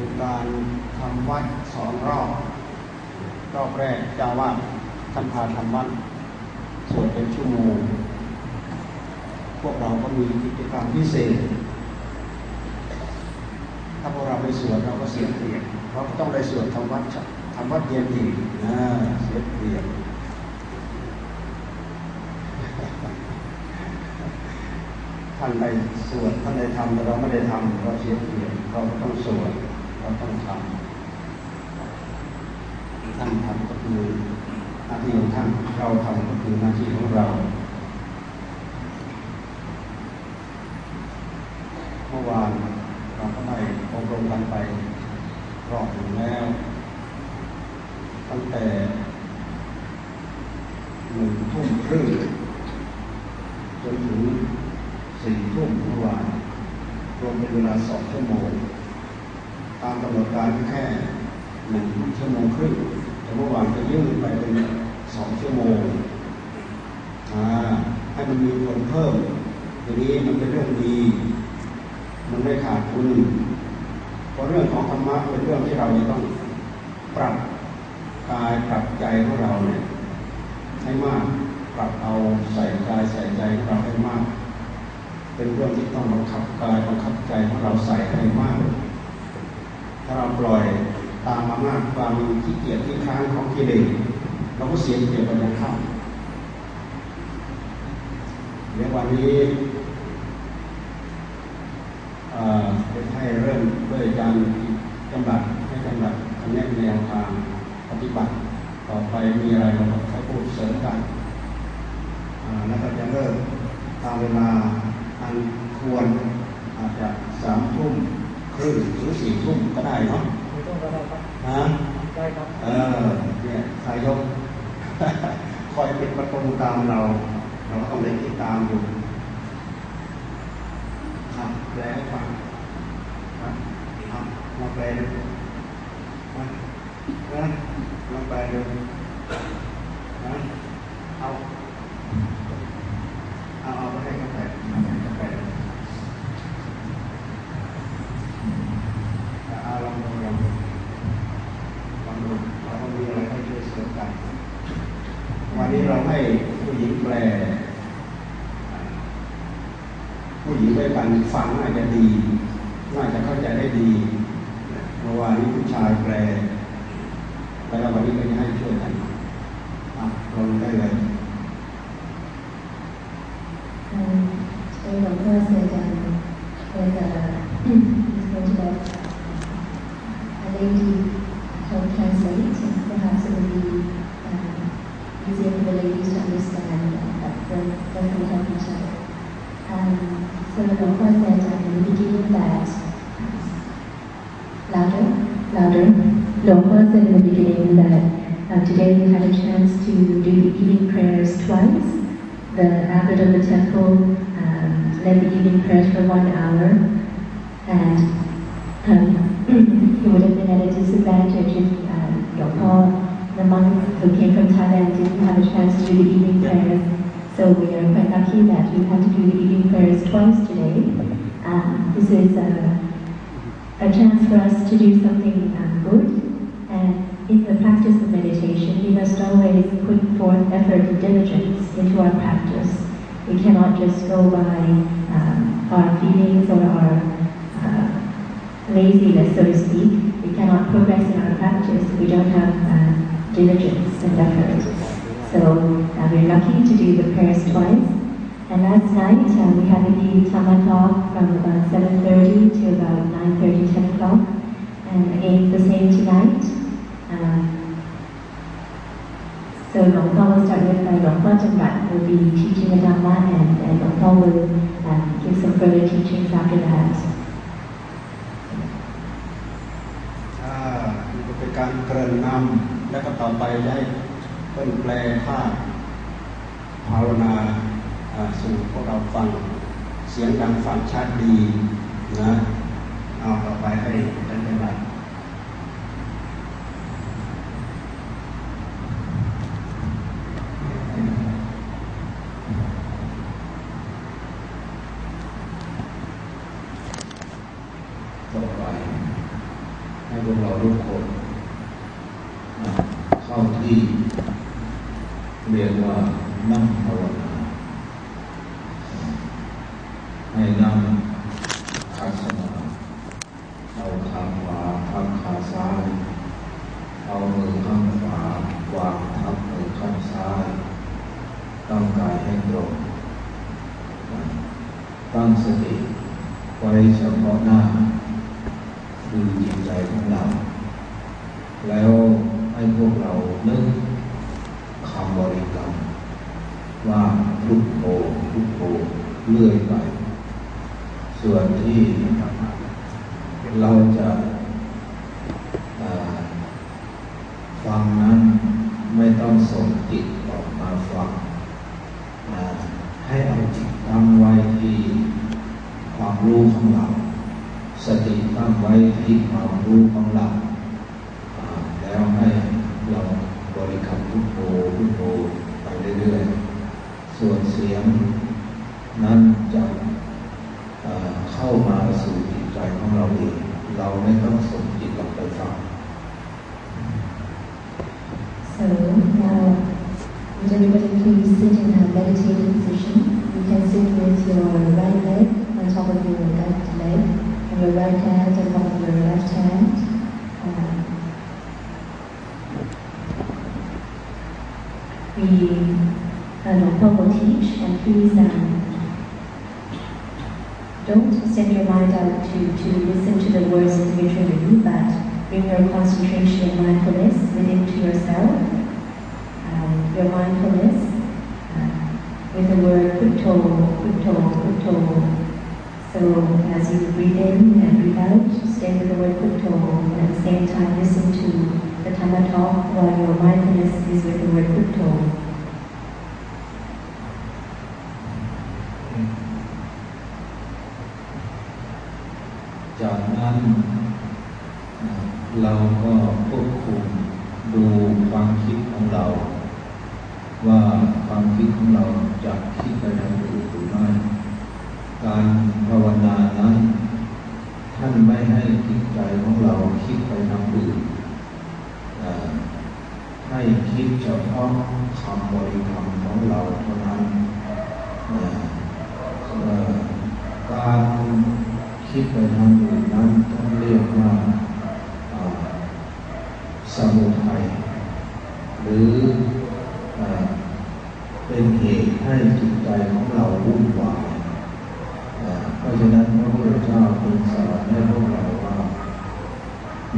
เป็นการทำวัดสองรอบ รอบแรกจ้าวาดท่านพาทำวัดสวดเป็นชั่วโมง พวกเราก็มีกิจกรรมพิเศษ ถ้าพวกเราไม่สวดเราก็เสียเปรียบเราต้องได้สวดทำวัดทำวัดเย็นอีกนะเสียเปรียบท่านใดสวดท่านใดทำแต่เราไม่ได้ทำเราเสียเปรียบเราก็ต้องสวด เราต้องทำท่านทำก็คือหน้าที่ของท่านเราทำก็คือหน้าที่ของเราเมื่อวานเราก็ได้อบรมกันไปรอบหนึ่งแล้ว ตั้งแต่หนึ่งทุ่มครึ่งจนถึงสี่ทุ่มเมื่อวานรวมเป็นเวลาสองชั่วโมง ตามกำหนดการแค่หนึ่งชั่วโมงครึ่งแต่เมื่อวานก็ยื่นไปเป็นสองชั่วโมงให้มันมีผลเพิ่มทีนี้มันเป็นเรื่องดี มันไม่ขาดทุนเพราะเรื่องของธรรมะเป็นเรื่องที่เราจะต้องปรับกายปรับใจของเราเนี่ยให้มากปรับเอาใส่กายใส่ใจของเราให้มาก เป็นเรื่องที่ต้องบังคับกายบังคับใจของเราใส่ให้มาก ถ้าเราปล่อยตามอำนาจความขี้เกียจที่ค้างของกิเลสเราก็เสียเปรียบกันอย่างข้ามเดี๋ยววันนี้เป็นให้เริ่มด้วยการกำลังให้กำลังแนะแนวทางปฏิบัติ ต่อไปมีอะไรเราก็ให้พูดเสริมกันแล้วก็จะเริ่มตามเวลาอันควรอาจจะสามทุ่ม ครึ่งหรือสี่ทุ่มก็ได้เนาะสี่ทุ่มก็ได้ครับฮะได้ครับ เออเนี่ยสายยกคอยเป็นประตูตามเรา เราต้องเล่นติดตามอยู่ครับแปลให้ฟังครับมาแปลดูนะนะมาแปลดูนะเอาเอาเอาไปให้เขาแปลเขาแปลเอาลองดูลองดูลองดูเราต้องมีอะไรให้ช่วยเสริมกัน วันนี้เรา ให้ผู้หญิงแปล ผู้หญิงด้วยกันฟังอาจจะดี by um, our feelings or our uh, laziness, so to speak. We cannot progress in our practice we don't have uh, diligence and effort. So uh, we're lucky to do the prayers twice. And last night uh, we had the Tama talk from about 7.30 to about 9.30, 10 o'clock. And again the same tonight. So Long Pa will start with uh, Long Pa Jamrat who will be teaching the Dhamma and, and Long Pa will um, give some further teachings after that. นี่ก็เป็นการเกริ่นนำแล้วก็ต่อไปได้เพิ่นแปลภาพภาวนาสู่พวกเราฟังเสียงดังฟังชัดดีนะเอาต่อไปให้ได้เป็น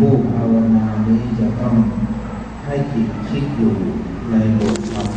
ผู้ภาวนานี้จะต้องให้จิตคิดอยู่ในบทธรรม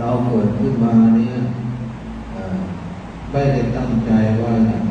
เราเกิดขึ้นมาเนี่ยไม่ได้ตั้งใจว่าอยาก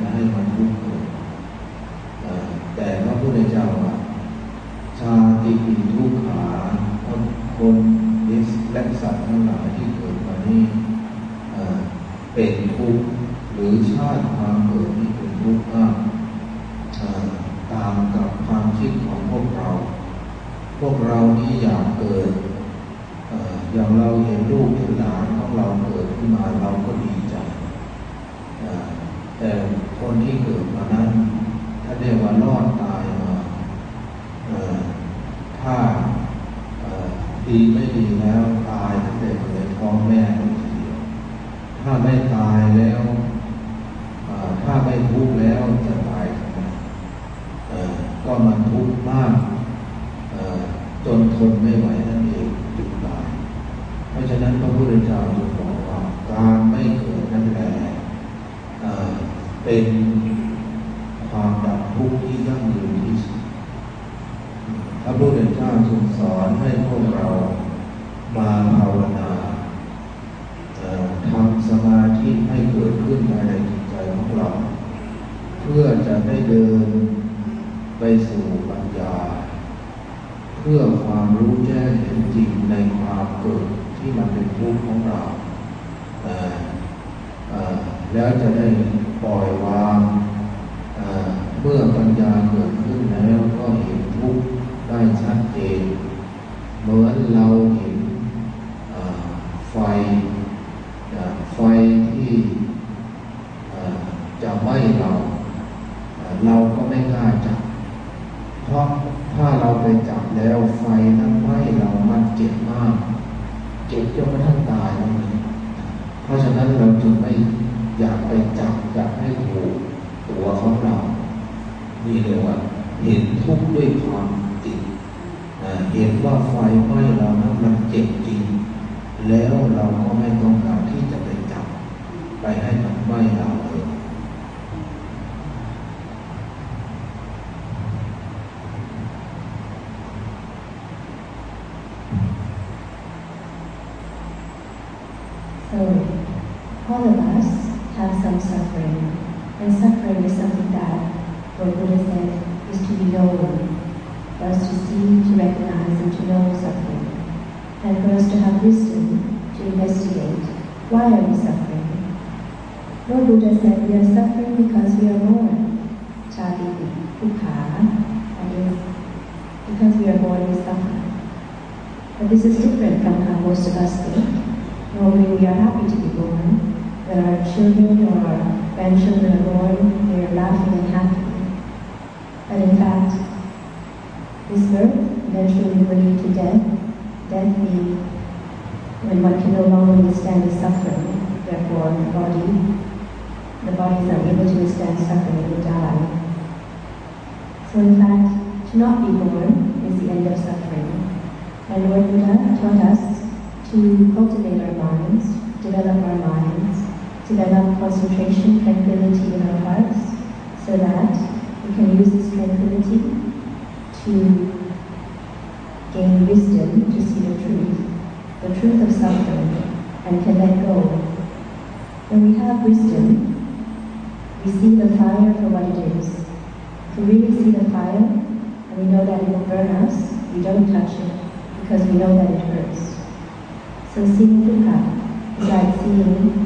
So zien we elkaar. like seeing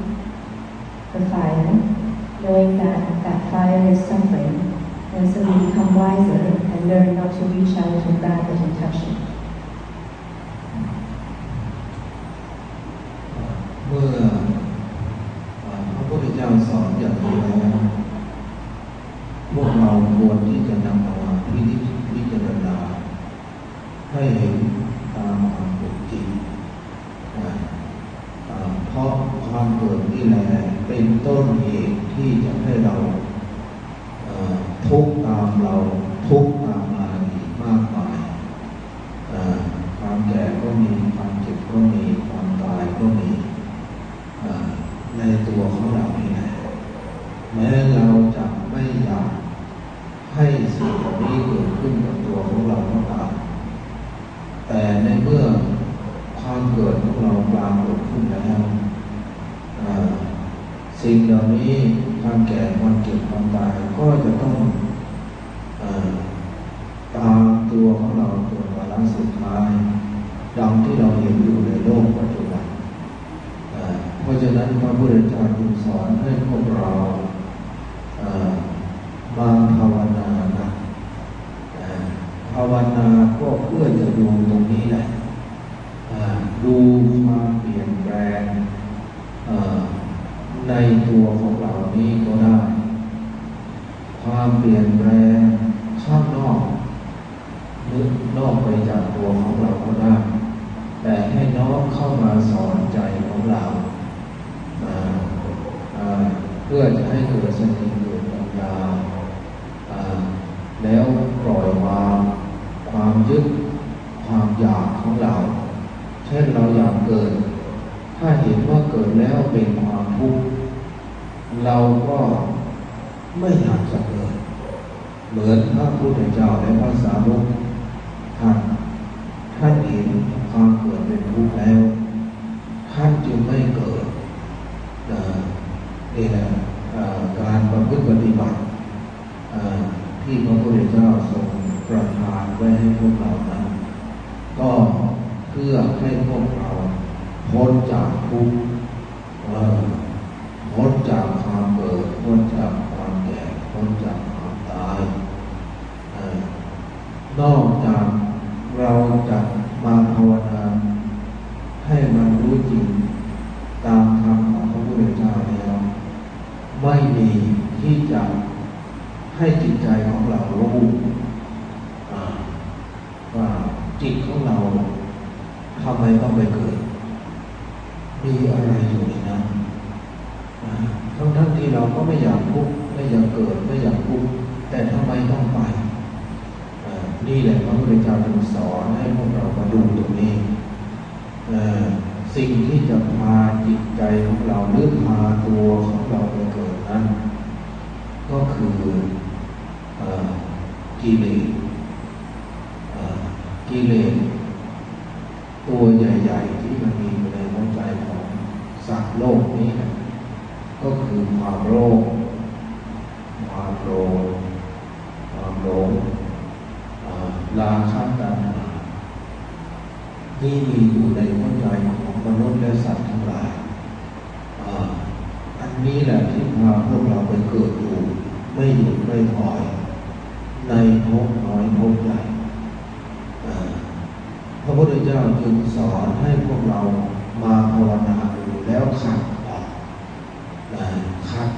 the fire, knowing that that fire is suffering, and so we become wiser and learn not to reach out to God and touch it.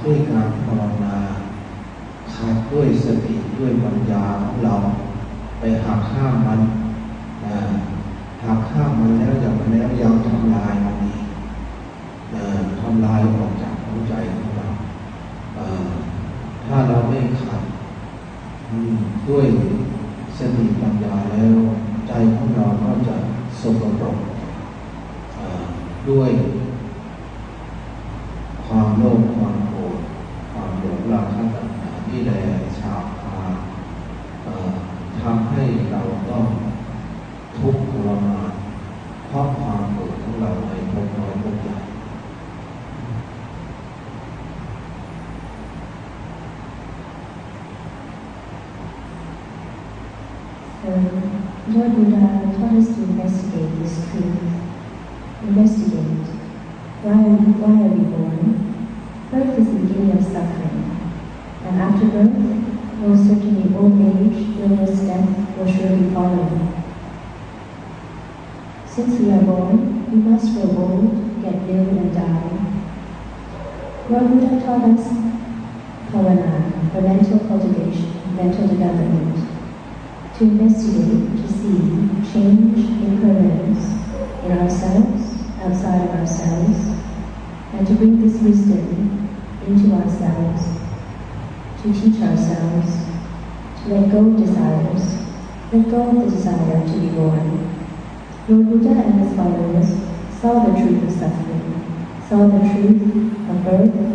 ด้วยการภาวนาขัดด้วยสติด้วยปัญญาของเรา ไปหักข้ามมันหักข้ามมันแล้วอย่างมันแล้วยังทำลายมันอีกทำลายออกจากหัวใจของเราถ้าเราไม่ขัดด้วย saw the truth of suffering, saw the truth of birth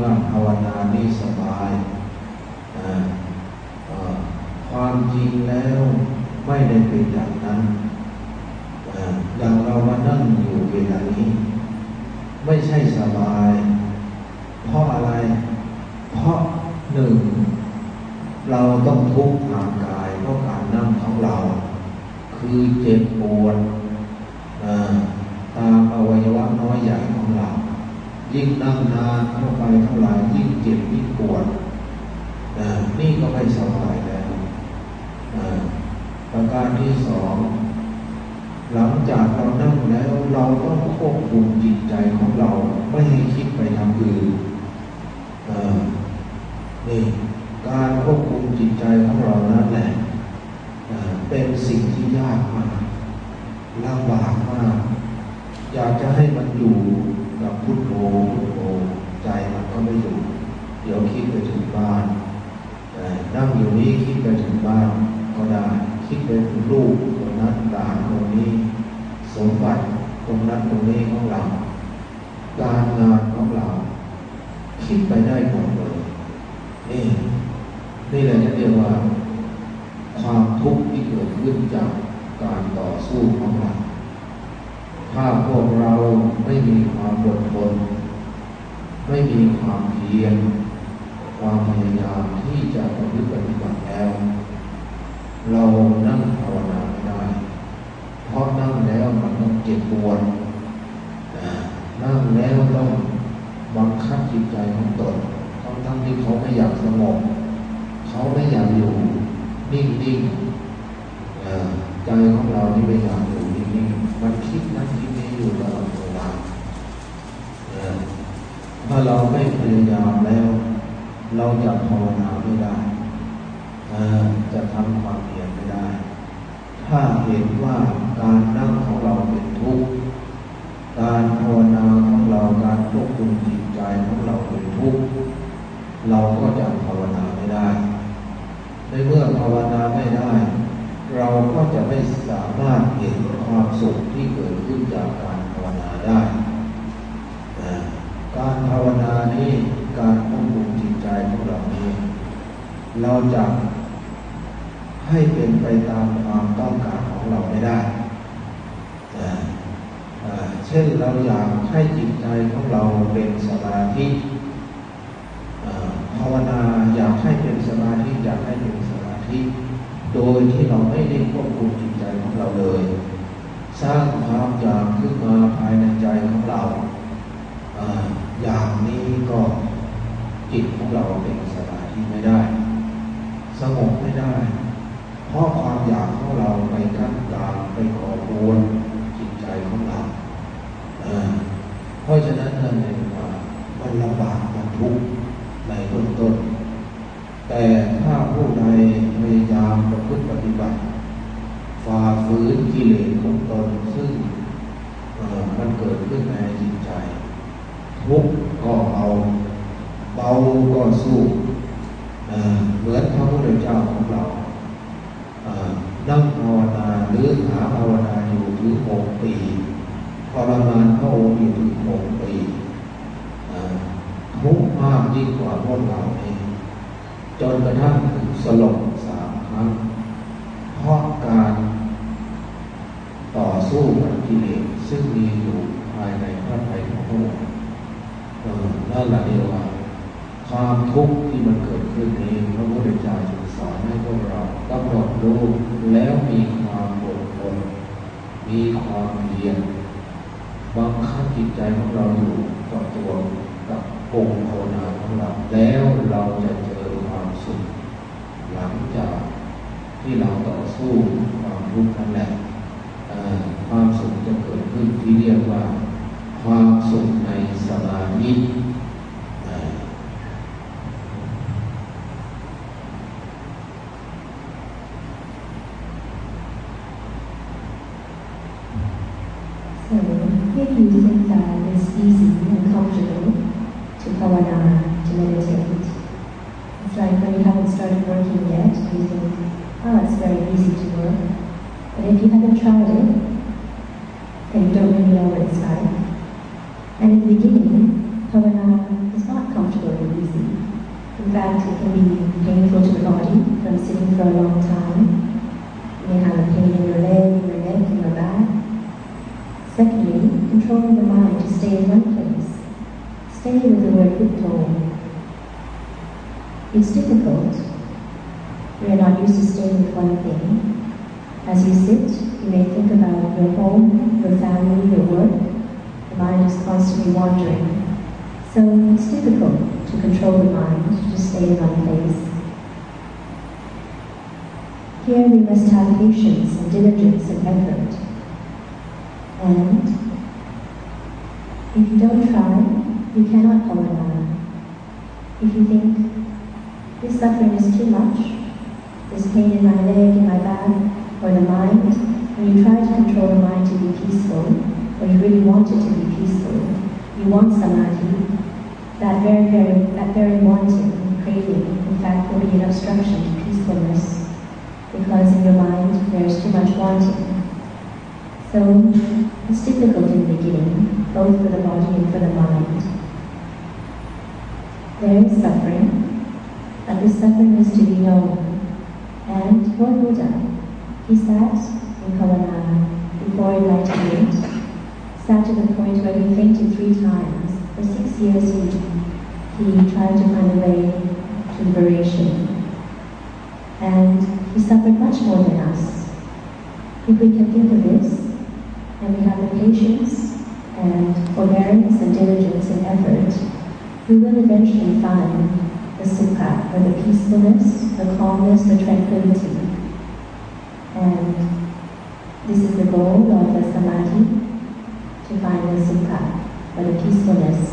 ว่าภาวนานี่สบายความจริงแล้วไม่ได้เป็นอย่างนั้นอย่างเรามานั่งอยู่เวลานี้ ไม่ใช่สบาย เพราะอะไร เพราะหนึ่ง เราต้องทุกข์ทางกายเพราะการนั่งของเรา คือเจ็บปวด ยิ่งนั่งนานเข้าไปเท่าไหร่ยิ่งเจ็บยิ่งปวดนี่ก็ไม่สบายแล้วประการที่สอง หลังจากเรานั่งแล้วเราต้องควบคุมจิตใจของเราไม่ให้คิดไปทำอื่นนี่การควบคุมจิตใจของเรานั้นแหละเป็นสิ่งที่ยากมากลำบากมาก อยากจะให้มันอยู่ คิดไปถึงลูกตรงนั้นด่าตรงนี้ สมบัติตรงนั้นตรงนี้ของเรา ความทุกข์ที่มันเกิดขึ้นนี้พระพุทธเจ้าจึงสอนให้พวกเรากำหนดรู้แล้วมีความอดทนมีความเพียรบางคับจิตใจของเราอยู่กับตัวกับองค์โานาของเราแล้วเราจะเจอความสุขหลังจากที่เราต่อสู้ความทุกข์นั่นแหละความสุขจะเกิดขึ้นที่เรียกว่า ความสุขในสมาธิ Here we must have patience and diligence and effort. And if you don't try, you cannot hold on. If you think, this suffering is too much, this pain in my leg, in my back, or the mind, when you try to control the mind to be peaceful, or you really want it to be peaceful, you want samadhi, that very, very, that very wanting, craving, in fact, will be an obstruction to peace in your mind, there's too much wanting. So it's difficult in the beginning, both for the body and for the mind. There is suffering, and the suffering is to be known. And for Buddha, he sat in Kavanagha before enlightenment, sat to the point where he fainted three times. For six years he, he tried to find a way If we can think of this, and we have the patience and forbearance and diligence and effort, we will eventually find the sukha, or the peacefulness, the calmness, the tranquility. And this is the goal of the samadhi, to find the sukha, or the peacefulness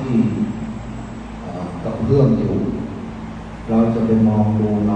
ที่กับเพื่อนอยู่ เราจะไปมองดูเรา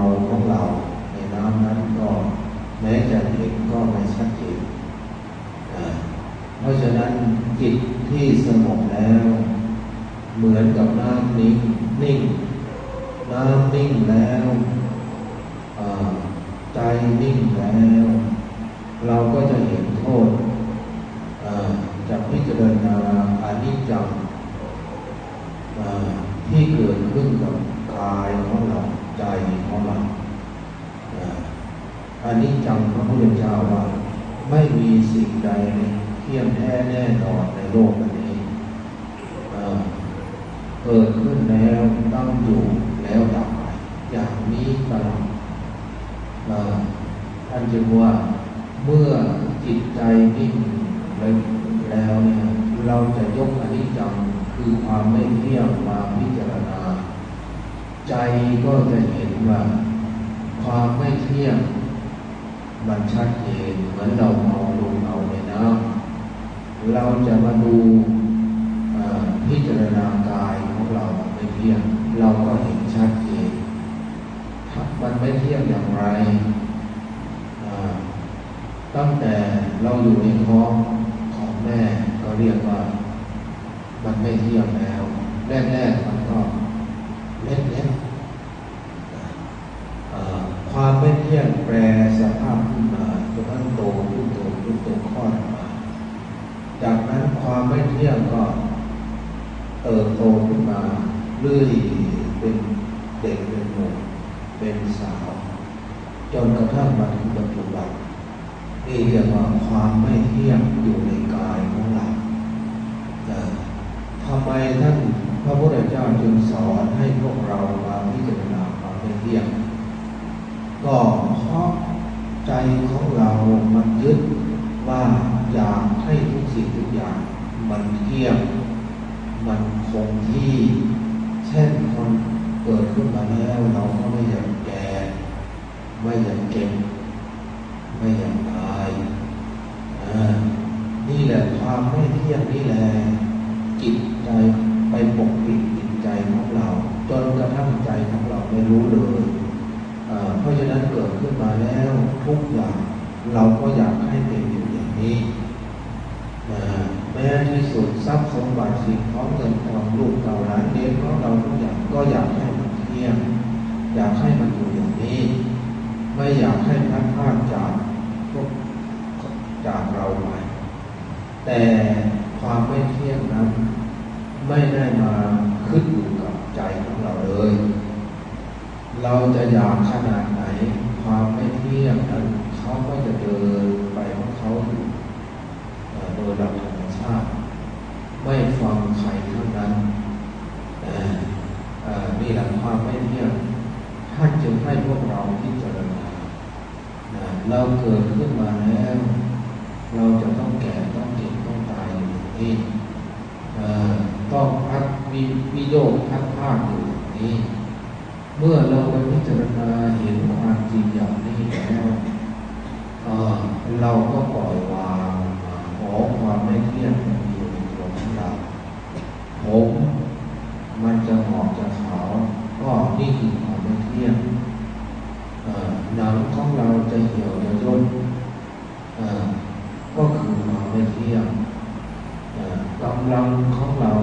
ำลังของเรา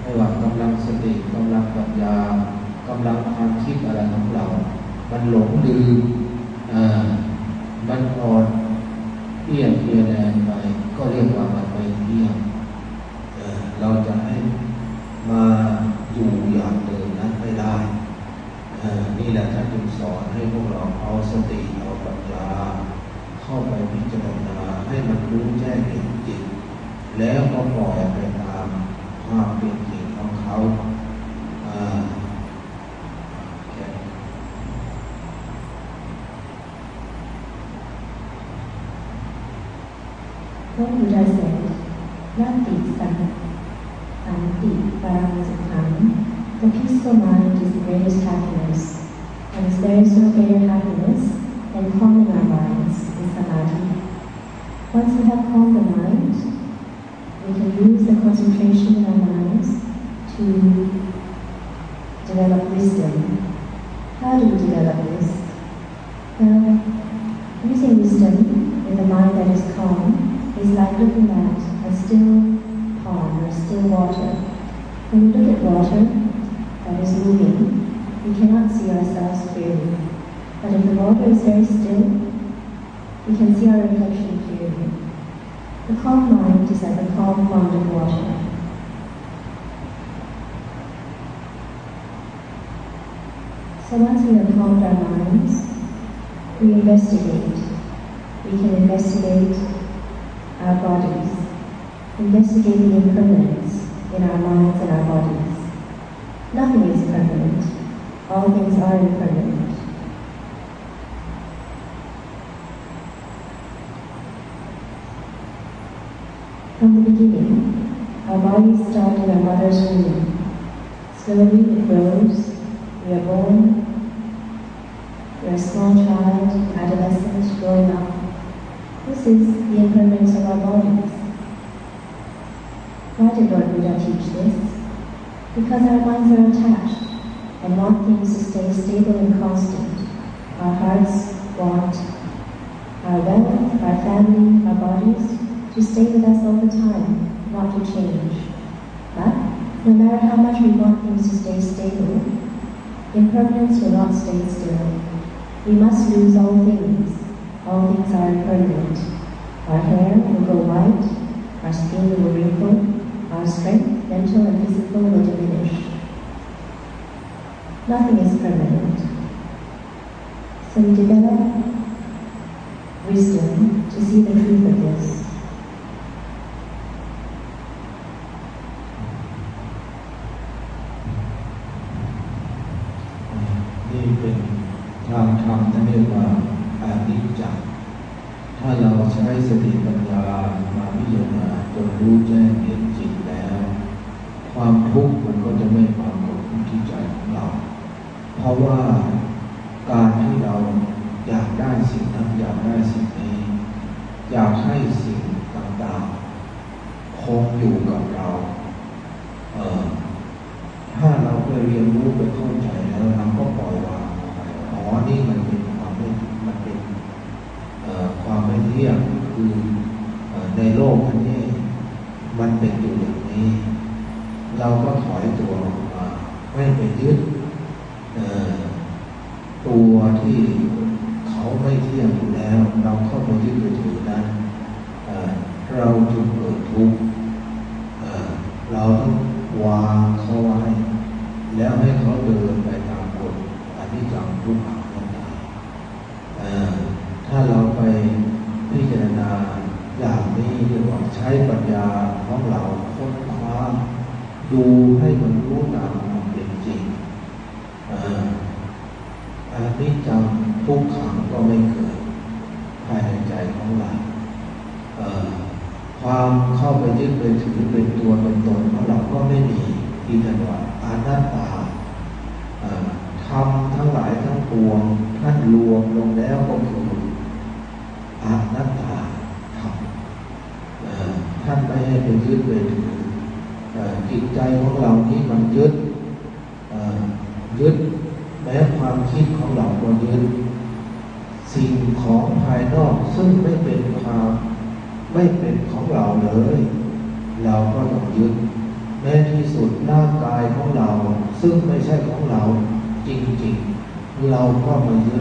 ไม่ว่ากำลังสติกำลังปัญญากำลังความคิดอะไรของเรา มันหลงลืมมันอ่อนเพี้ยนเพียแน buscar a Deus. investigate. We can investigate our bodies, investigate the impermanence in our minds and our bodies. Nothing is permanent. All things are impermanent. From the beginning, our bodies start in our mother's womb. Slowly Because our minds are attached and want things to stay stable and constant, our hearts want our wealth, our family, our bodies to stay with us all the time, not to change. But no matter how much we want things to stay stable, impermanence will not stay still. We must lose all things. All things are impermanent. Our hair will go white, our skin will wrinkle, our strength mental and physical will diminish. Nothing is permanent. 好不 เราต้องวางเขาไว้ แล้วให้เขาเดินไปตามกฎอันที่จังทุกขังนั่เองถ้าเราไปพิจารณาอย่างนี้เรียกว่าใช้ปัญญาของเราค้นคว้าดูให้มัน เราก็มา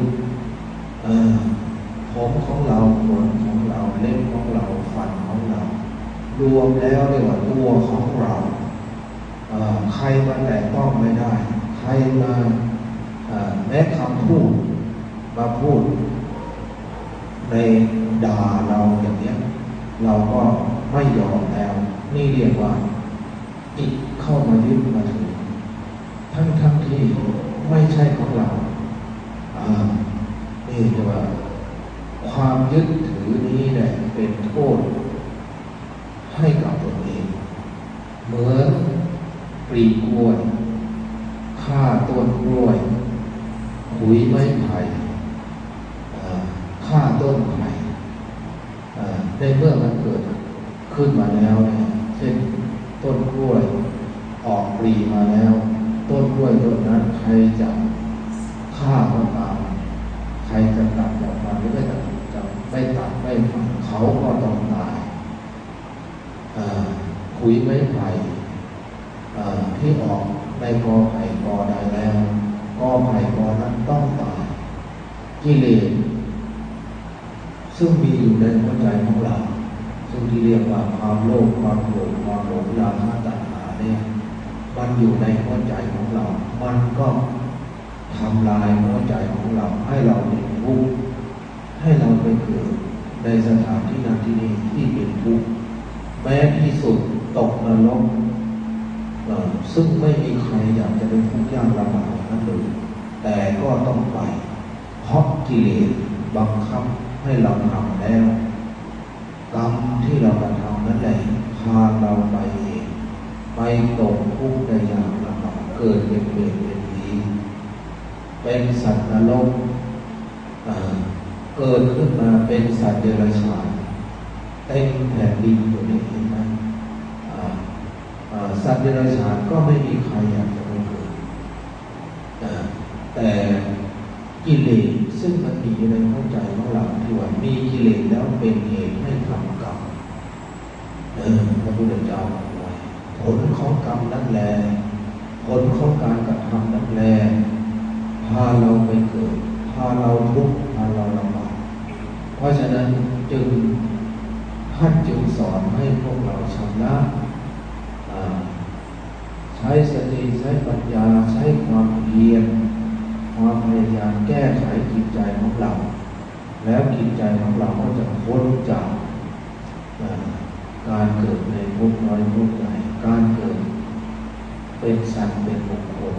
เป็นสัตว์เป็นบุคคล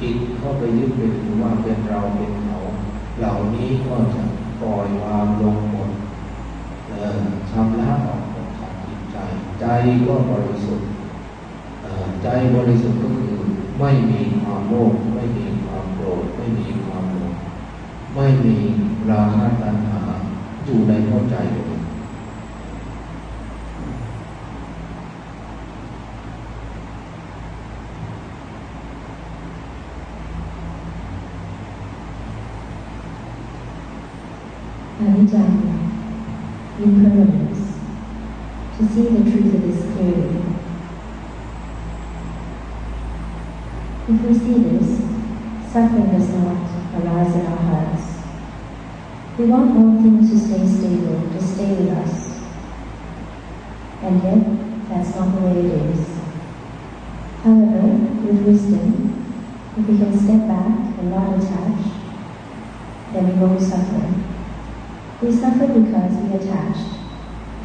จิตเข้าไปยึดเปถือว่าเป็นเราเป็นเขา เหล่านี้ก็จะปล่อยวางลงหมดทำระออกหมจากจิตใจ ใจก็บริสุทธิ์ใจบริสุทธิ์ก็คือไม่มีความโลภไม่มีความโกรธไม่มีความหลงไม่มีราคะตัณหาอยู่ในหัวใจ Dhamma, impermanence, to see the truth of this clearly. If we see this, suffering does not arise in our hearts. We want all things to stay stable.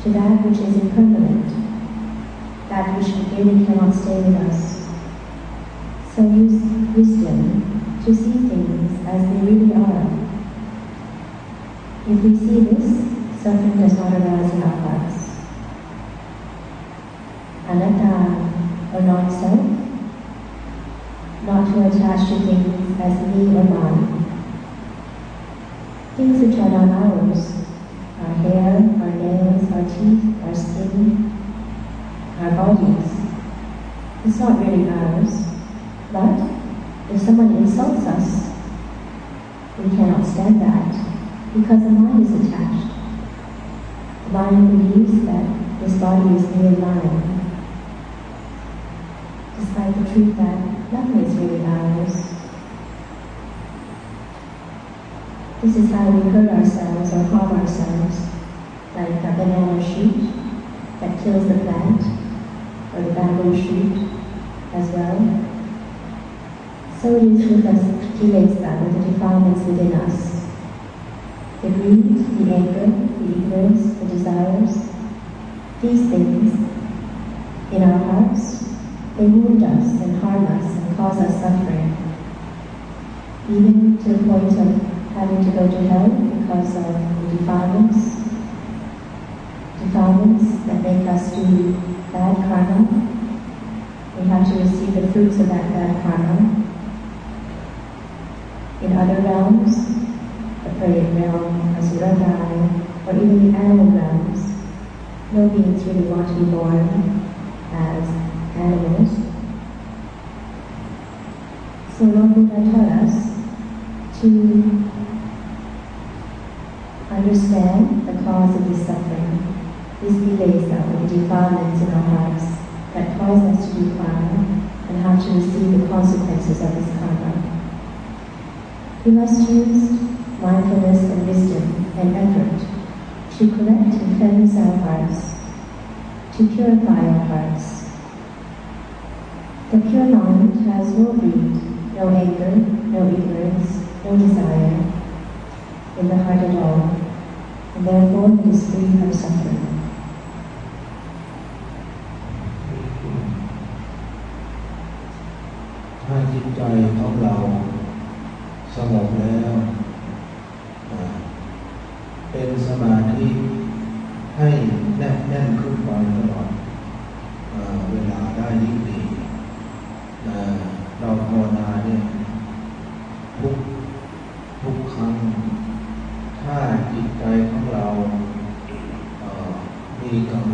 to that which is impermanent, that which again cannot stay with us. So use wisdom This is how we hurt ourselves or harm ourselves, like a banana shoot that kills the plant, or the bamboo shoot as well. So it is with us, that with the defilements within us. because of the defilements, defilements that make us do bad karma. We have to receive the fruits of that bad karma. In other realms, the prey realm, asura realm, or even the animal realms, no beings really want to be born defilements in our lives that cause us to be karma and how to receive the consequences of this karma. We must use mindfulness and wisdom and effort to correct and cleanse our hearts, to purify our hearts. The pure mind has no greed, no anger, no ignorance, no desire in the heart at all, and therefore it is free from suffering.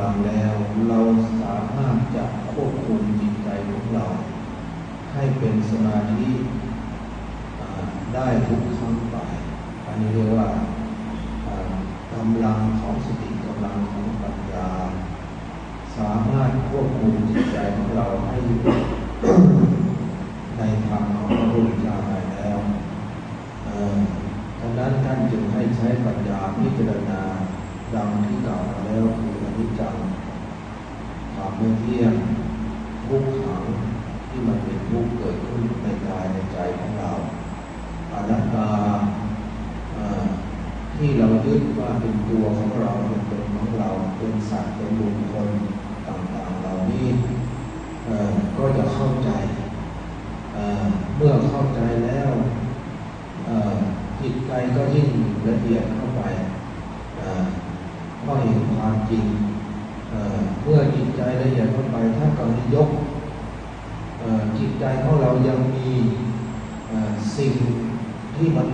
างแล้ว เราสามารถจะควบคุมจิตใจของเรา ให้เป็นสมาธิได้ทุกครั้งไป อันนี้เรียกว่ากำลังของสติกำลังของปัญญา สามารถควบคุมจิตใจของเราให้อยู่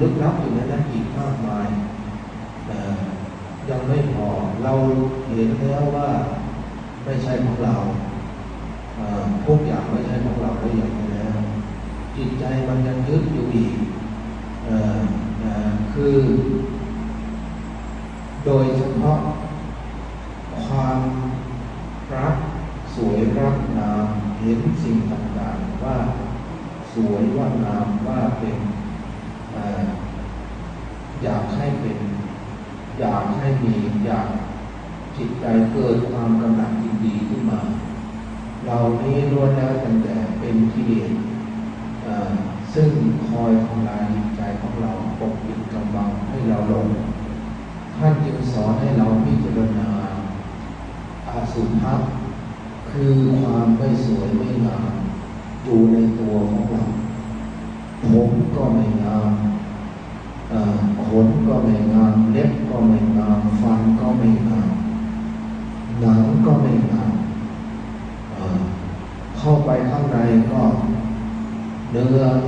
ลึกลับอยู่นั้นนะอีกมากมาย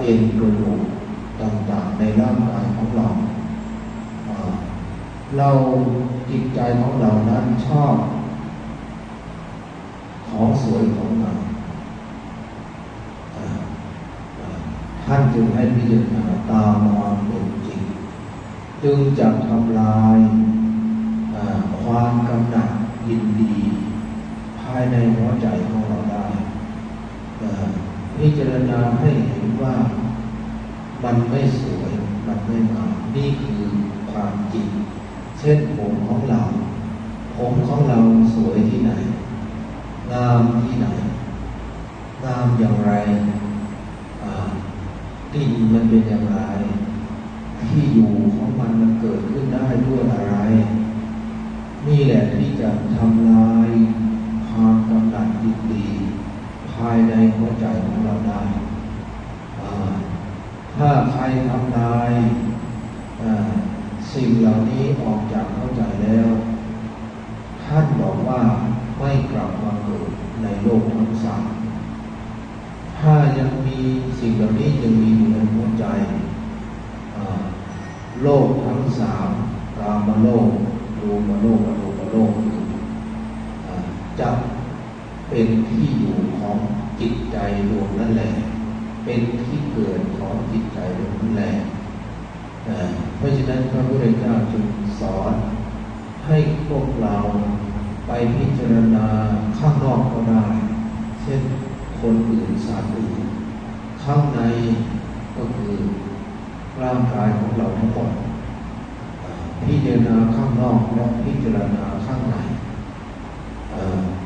เอ็นกระดูกต่างๆ ในร่างกายของเรา เราจิตใจของเรานั้นชอบ ของสวยของงามท่านจึงให้พิจารณาตามความเป็นจริง จึงจะทำลายความกำหนัดยินดี ภายในหัวใจของเราได้พิจารณาให้เห็นว่ามันไม่สวย มันไม่งามนี่คือความจริง เช่นผมของเรา ผมของเราสวยที่ไหน งามที่ไหน งามอย่างไรกลิ่นมันเป็นอย่างไร ที่อยู่ของมันมันเกิดขึ้นได้ด้วยอะไร นี่แหละที่จะทำลายความกำหนัดยินดีภายในหัวใจของเราได้ ถ้าใครทำลายสิ่งเหล่านี้ออกจากหัวใจแล้ว ท่านบอกว่าไม่กลับมาเกิดในโลกทั้งสามถ้ายังมีสิ่งเหล่านี้ยังมีอยู่ในหัวใจ โลกทั้งสามรามโลกรูมโลกอรูปโลกจะเป็นที่อยู่ของจิตใจดวงนั่นแหละ เป็นที่เกิดของจิตใจดวงนั่นแหละเพราะฉะนั้นพระพุทธเจ้าจึงสอนให้พวกเราไปพิจารณาข้างนอกก็ได้ เช่นคนอื่นสัตว์อื่นข้างในก็คือร่างกายของเราทั้งหมดพิจารณาข้างนอกและพิจารณาข้างใน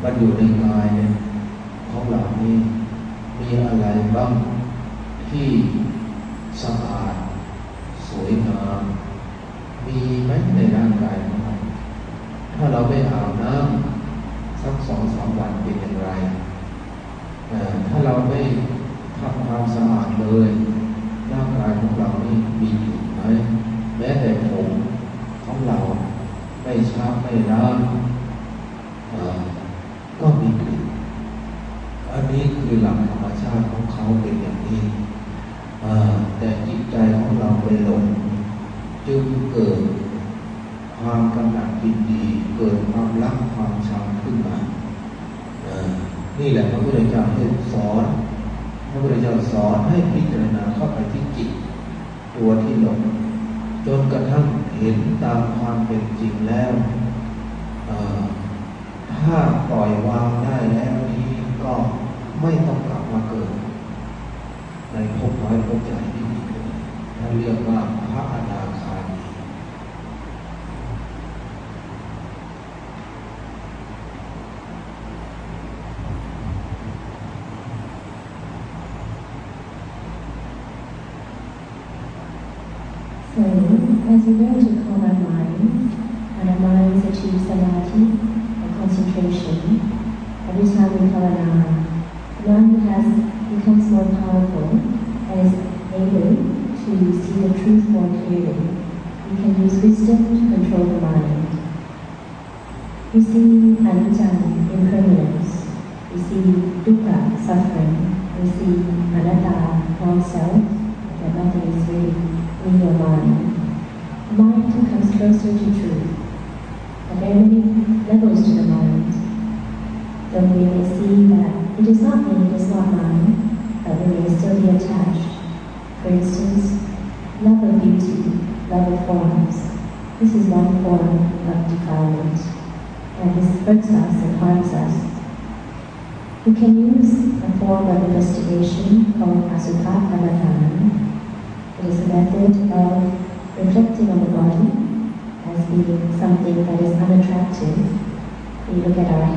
มันอยู่ในกายของเรานี้มีอะไรบ้าง ที่สะอาดสวยงาม มีไหมในร่างกายของเราถ้าเราไม่อาบน้ำสักสองสามวันเป็นอย่างไร ถ้าเราไม่ทำความสะอาดเลย ร่างกายของเรานี่มีอยู่ไหมแม้แต่ผมของเราไม่ชาไม่ล้างก็มีกลิ่นอันนี้คือหลักธรรมชาติของเขาเป็นอย่างนี้ แต่จิตใจของเราไปหลงจึงเกิดความกำหนัดยินดี เกิดความรักความชังขึ้นมา นี่แหละพระพุทธเจ้าให้สอนพระพุทธเจ้าสอนให้พิจารณาเข้าไปที่จิต ตัวที่หลงจนกระทั่งเห็นตามความเป็นจริงแล้วถ้าปล่อยวางได้แล้วนี้ก็ไม่ต้องกลับมาเกิด ในภพน้อยภพใหญ่ที่ท่านเรียกว่าพระอนาคามี So, as we learn to calm our minds, and our minds achieve samadhi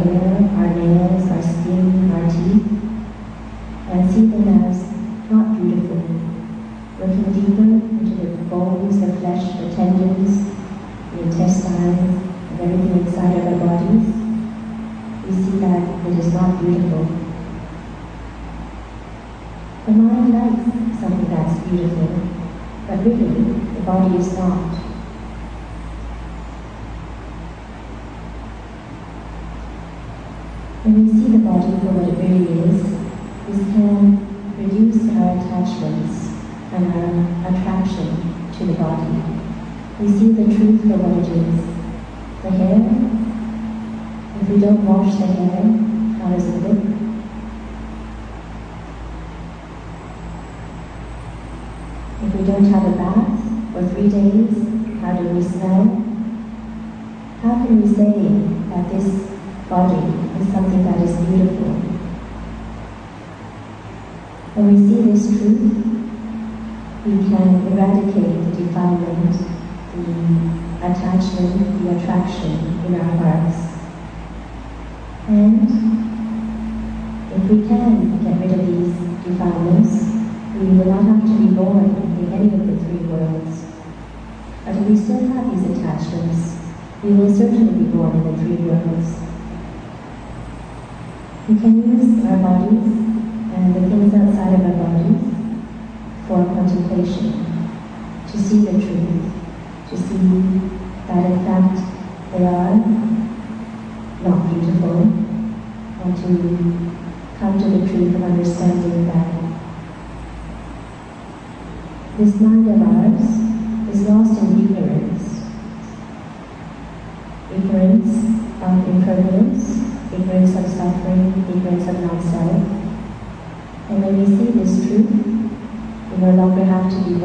Yeah. we can eradicate the defilement, the attachment, the attraction in our hearts. And if we can get rid of these defilements, we will not have to be born in any of the three worlds. But if we still have these attachments, we will certainly be born in the three worlds. We can use our bodies and the things outside of our bodies contemplation, to see the truth, to see that in fact they are not beautiful, and to come to the truth of understanding muy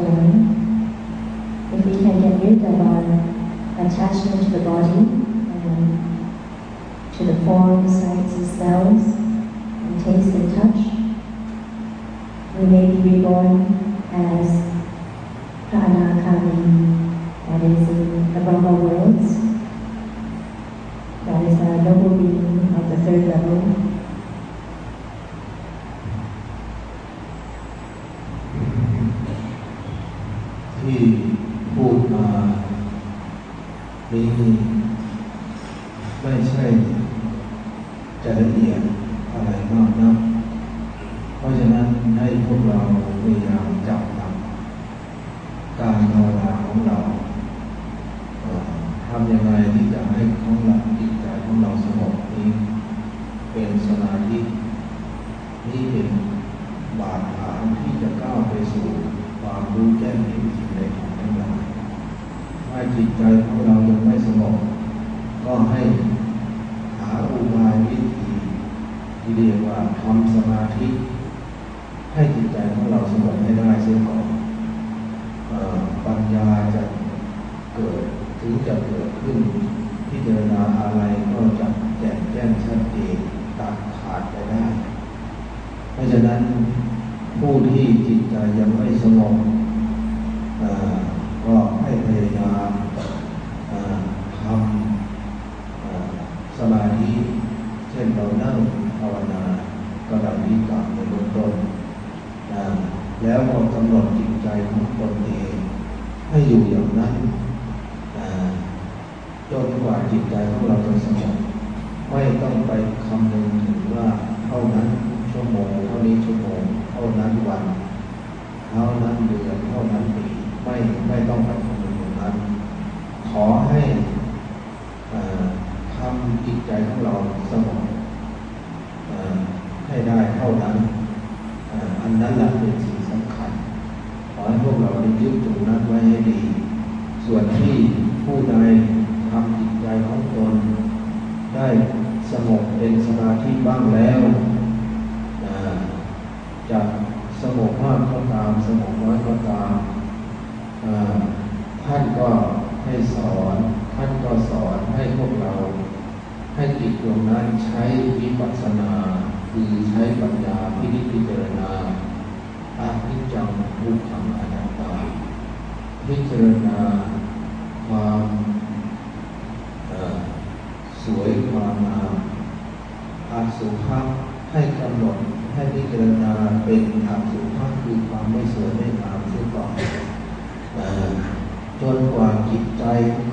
I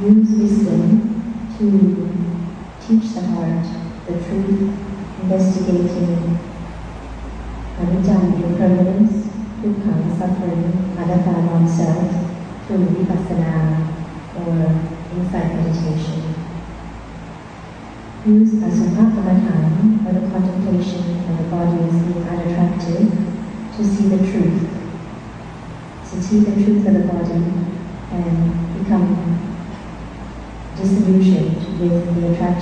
use wisdom to teach the heart the truth, investigating anicca, impermanence, dukkha, suffering, anatta, non-self, through vipassana or insight meditation. Use asana pamatana or the contemplation of the body as being unattractive to see the truth. To see the truth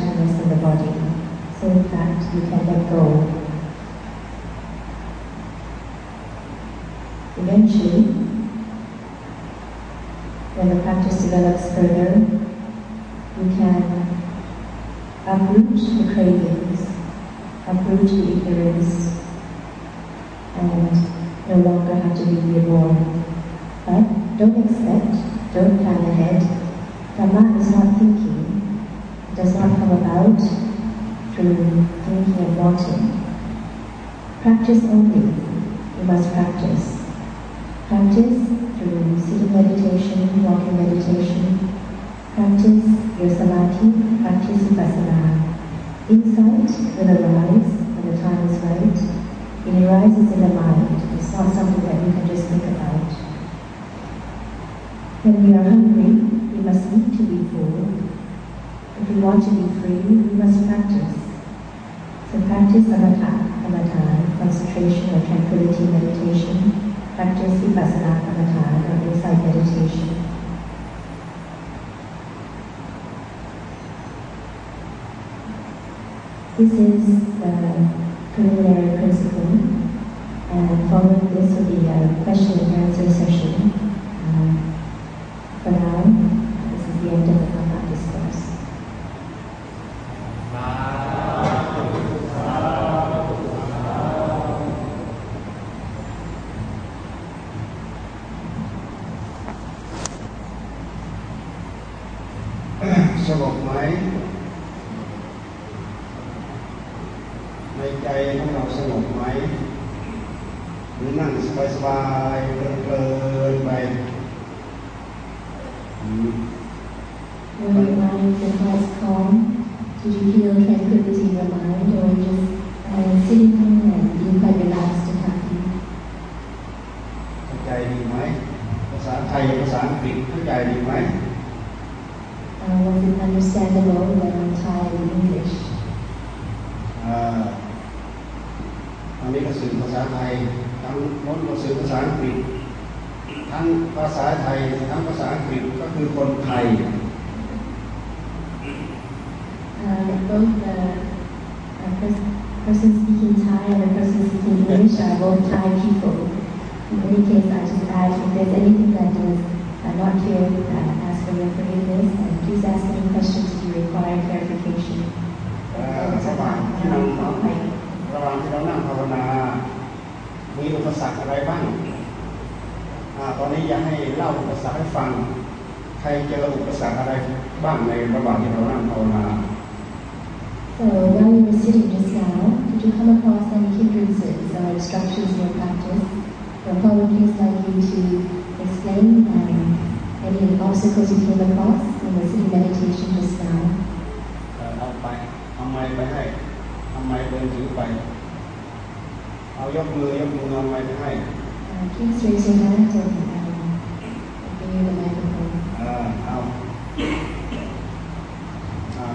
In the body, so that you can let go. Eventually, when the practice develops further, you can uproot the cravings, uproot the ignorance, Just. in This is the preliminary principle, and following this will be a question and answer session.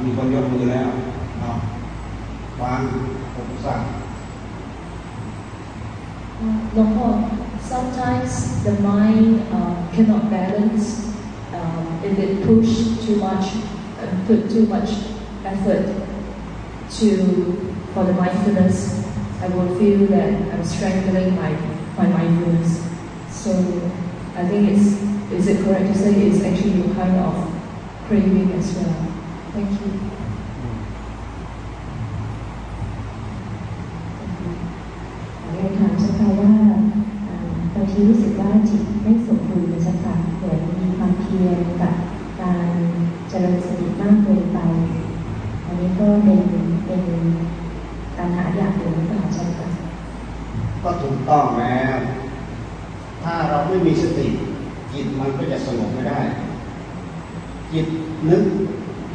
มีคนยกมือแล้วฟังผมสั่ง sometimes the mind uh, cannot balance um, if it push too much put too much effort to for the mindfulness I will feel that I'm strangling my my mindfulness. So I think it's is it correct to say it's actually a kind of craving as well? Thank you.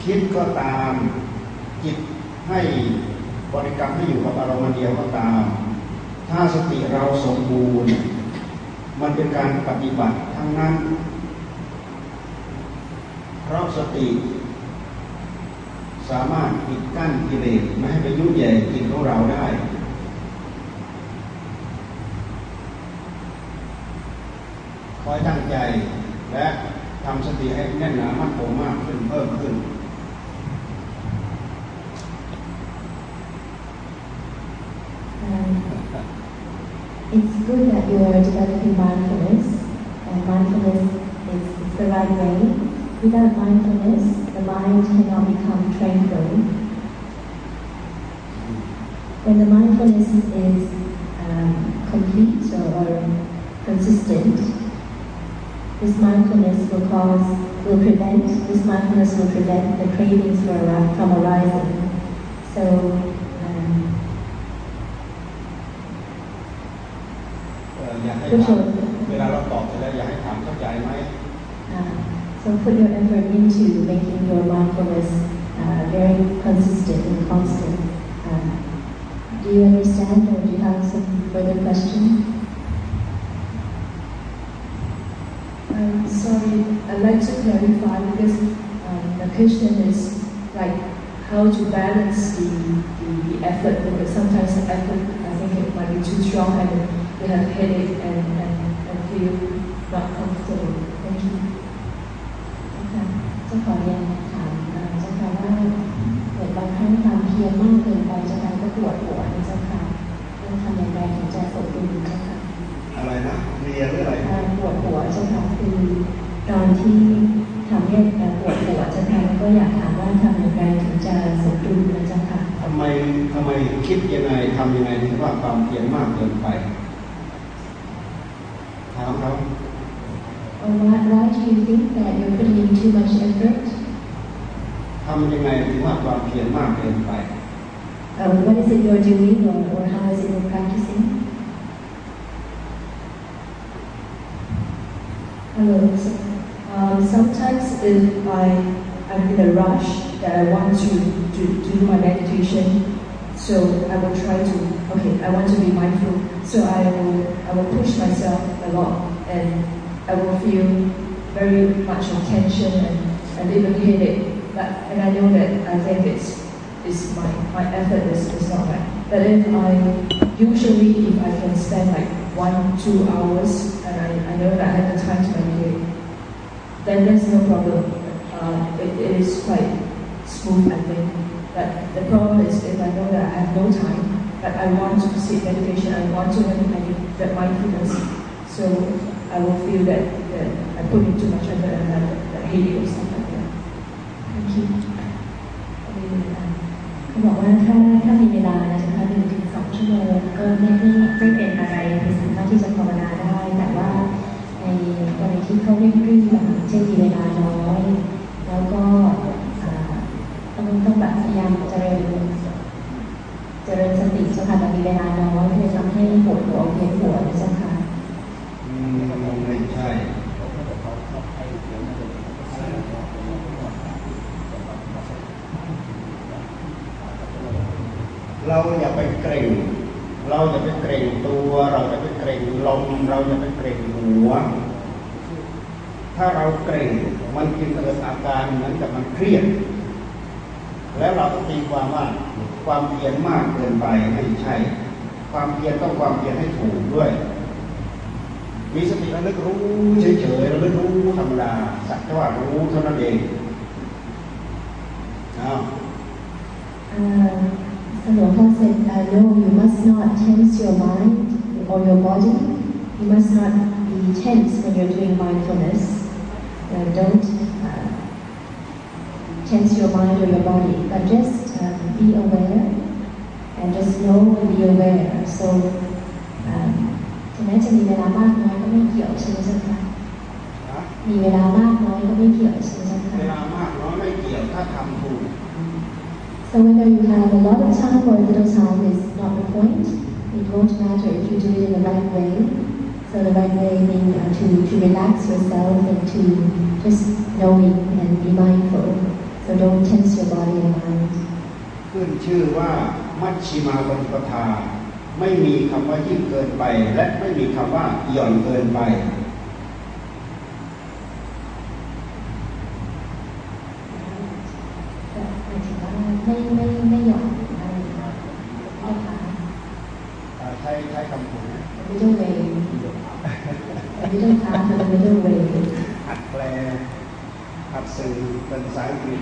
คิดก็ตาม จิตให้บริกรรมให้อยู่กับอารมณ์เดียวก็ตาม ถ้าสติเราสมบูรณ์ มันเป็นการปฏิบัติทั้งนั้น เพราะสติ สามารถปิดกั้นกิเลสไม่ให้ไปยุ่งใหญ่กินของเราได้คอยตั้งใจและทำสติให้แน่นหนามั่นคงมากขึ้นเพิ่มขึ้น It's good that you're developing mindfulness. And mindfulness is, the right way. Without mindfulness, the mind cannot become tranquil. When the mindfulness is um, complete or, or consistent, this mindfulness will cause, will prevent, this mindfulness will prevent the cravings for, from arising. So เวลาเราตอบไปแล้วอยากให้ถามเข้าใจไหม uh, so put your effort into making your mindfulness uh, very consistent and constant. Um, do you understand or do you have some further question? Um, sorry, I'd like to clarify because um, the question is like how to balance the, the effort because sometimes the effort I think it might be too strong and they have headache and, and, and feel not comfortable. Thank you. ค่ะเจ้าขอเรียนถามเอ่อเจ้าค่ะว่าเกิดบางครั้งความเพียรมากเกินไปเจ้าค่ะก็ปวดหัวนะเจ้าค่ะต้องทำอย่างไรถึงจะสมดุลเจ้าค่ะอะไรนะเรียนหรืออะไรการปวดหัวเจ้าค่ะคือตอนที่ทำให้การปวดหัวเจ้าค่ะก็อยากถามว่าทำอย่างไรถึงจะสมดุลนะเจ้าค่ะทำไมทำไมคิดยังไงทำยังไงถึงว่าความเพียรมากเกินไป ถามเขา Or why, why do you think that you're putting in too much effort? ทำยังไงถึงว่าความเพียรมากเกินไป Um, what is it you're doing or, or how is it you're practicing? Hello. So, um, sometimes if I I'm in a rush that I want to, to do my meditation, so I will try to okay I want to be mindful. So I will I will push myself a lot and I will feel very much of tension and, and even headache. But and I know that I think it's it's my, my effort is, is not right. But if I usually if I can spend like one, two hours and I, I know that I have the time to meditate, then there's no problem. Uh, it, it is quite smooth, I think. But the problem is if I know that I have no time, but I want to seek meditation, I want to have med- that mindfulness, so I will feel that, that I put in too much effort and have that headache or stuff like that. Thank you. เขาบอกว่าถ้าถ้ามีเวลานะคะหนึ่งถึงสองชั่วโมงก็ไม่ไม่ไม่เป็นอะไรไม่สามารถที่จะภาวนาได้ แต่ว่าในกรณีที่เขาเร่งรีบอะเช่นมีเวลาน้อย กรู้ธรรมดา สักแต่ว่ารู้เท่านั้นเองอ้าว Uh, so Lord said, uh, no, you must not tense your mind or your body. You must not be tense when you're doing mindfulness. Uh, don't uh, tense your mind or your body, but just um, be aware and just know and be aware. So, um, ถึงแม้จะมีเวลามากน้อยก็ไม่เกี่ยวใช่ไหมเจ้าคะ นะ ะ มีเวลามากน้อยก็ไม่เกี่ยวใช่ไหมเจ้าเวคะลามากน้อยไม่เกี่ยวถ้าทำถูก So whether you have a lot of time or a little time is not the point. It won't matter if you do it in the right way. So the right way being uh, to, to relax yourself and to just knowing and be mindful. So don't tense your body and mind. ขึ้นชื่อว่ามัชชิมาปฏิปทา ไม่มีคำว่ายิ่งเกินไป และไม่มีคำว่าหย่อนเกินไป แต่หมายถึงว่า ไม่ไม่ไม่หย่อนอะไรนะคะใช้ใช้คำถูกนะ middle way a middle path or the middle way หัดแปลหัดสื่อเป็นภาษาอังกฤษ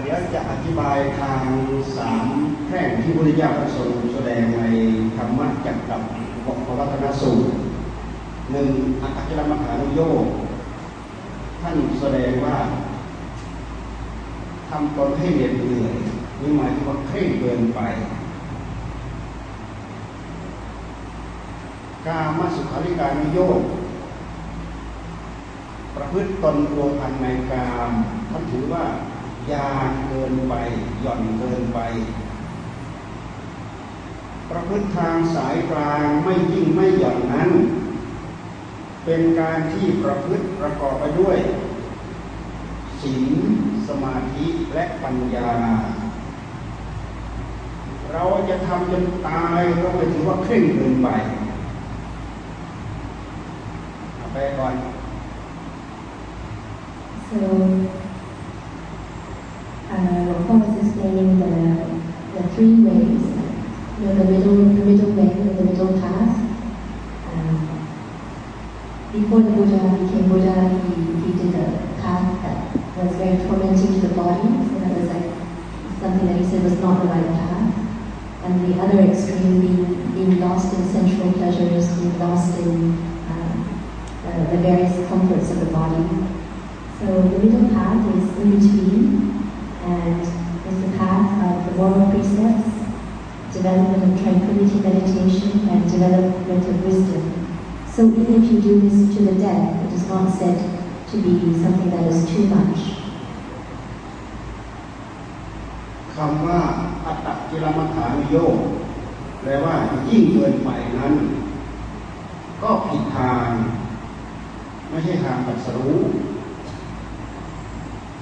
เดี๋ยวจะอธิบายทางสามแพร่งที่พระพุทธเจ้าประสงแสดงในธรรมะจักกับปวัตนสูตรหนึ่งอัคคจรมหานุโยกท่านแสดงว่า ทำตนให้เหน็ดเหนื่อยนี่หมายถึงว่าเคร่งเกินไป กามาสุขาริการนุโยกประพฤติตนตัวพันในกามท่านถือว่ายานเกินไปหย่อนเกินไป ประพฤติทางสายกลางไม่ยิ่งไม่หย่อนนั้น เป็นการที่ประพฤติประกอบไปด้วยศีล สมาธิและปัญญา เราจะทำจนตายก็ไม่ถือว่าเคร่งเกินไปไปก่อน So, uh, Rafa was explaining the, the three ways, you know, the middle, the middle way, the middle path. Um, before the Buddha became Buddha, he, he did a path that was very tormenting that was not the right path. And the other extreme being, being lost in sensual pleasures, being lost in um, uh, the various comforts of the body. So the middle path is in between and is the path of the moral precepts, development of tranquility meditation, and development of wisdom. So even if you do this to the death, it is not said to be something that is too much. กิลมัฏฐานิโยคแปลว่ายิ่งเกินไปนั้น ก็ผิดทาง ไม่ใช่ทางตรัสรู้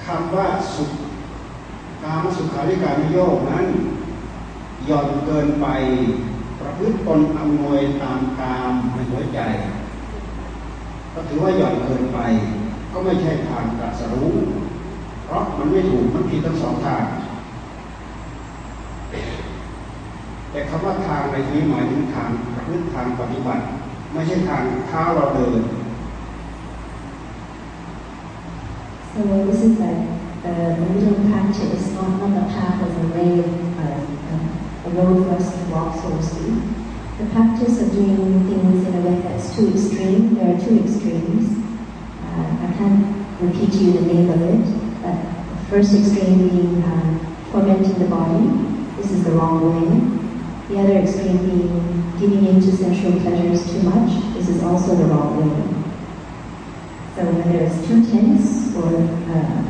คำว่าสุขการสุขาริการนิโยคนั้นย่อนเกินไป ประพฤติตนอำนวยตามกามในหัวใจ ก็ถือว่าหย่อนเกินไป ก็ไม่ใช่ทางตรัสรู้ เพราะมันไม่ถูกมันผิดทั้งสองทาง แต่คำว่าทางในที่นี้หมายถึงทางประพฤติทางปฏิบัติ ไม่ใช่ทางเท้าเราเดิน So this is like the, the middle practice, not, not the path as a way of uh, a road for us to walk, so to speak. The practice of doing things in a way that's too extreme, there are two extremes. Uh, I can't repeat to you the name of it, but the first extreme being uh, tormenting the body, this is the wrong way. The other extreme being giving in to sensual pleasures too much, this is also the wrong way. So when there is too tense or uh,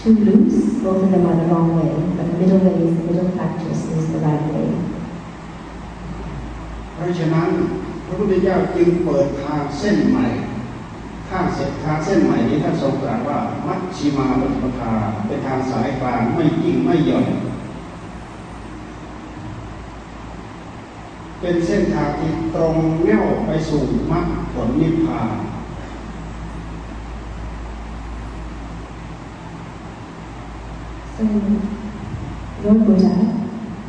too loose, both of them are the wrong way, but the middle way is the middle practice is the right way. เพราะฉะนั้นพระพุทธเจ้าจึงเปิดทางเส้นใหม่ทางเส้นทางเส้นใหม่นี้ท่านทรงตรัสว่ามัชชิมาปฏิปทาเป็นทางสายกลางไม่ยิ่งไม่หย่อน เป็นเส้นทางที่ตรงแนวไปสู่มรรคผลนิพพาน So Lord Buddha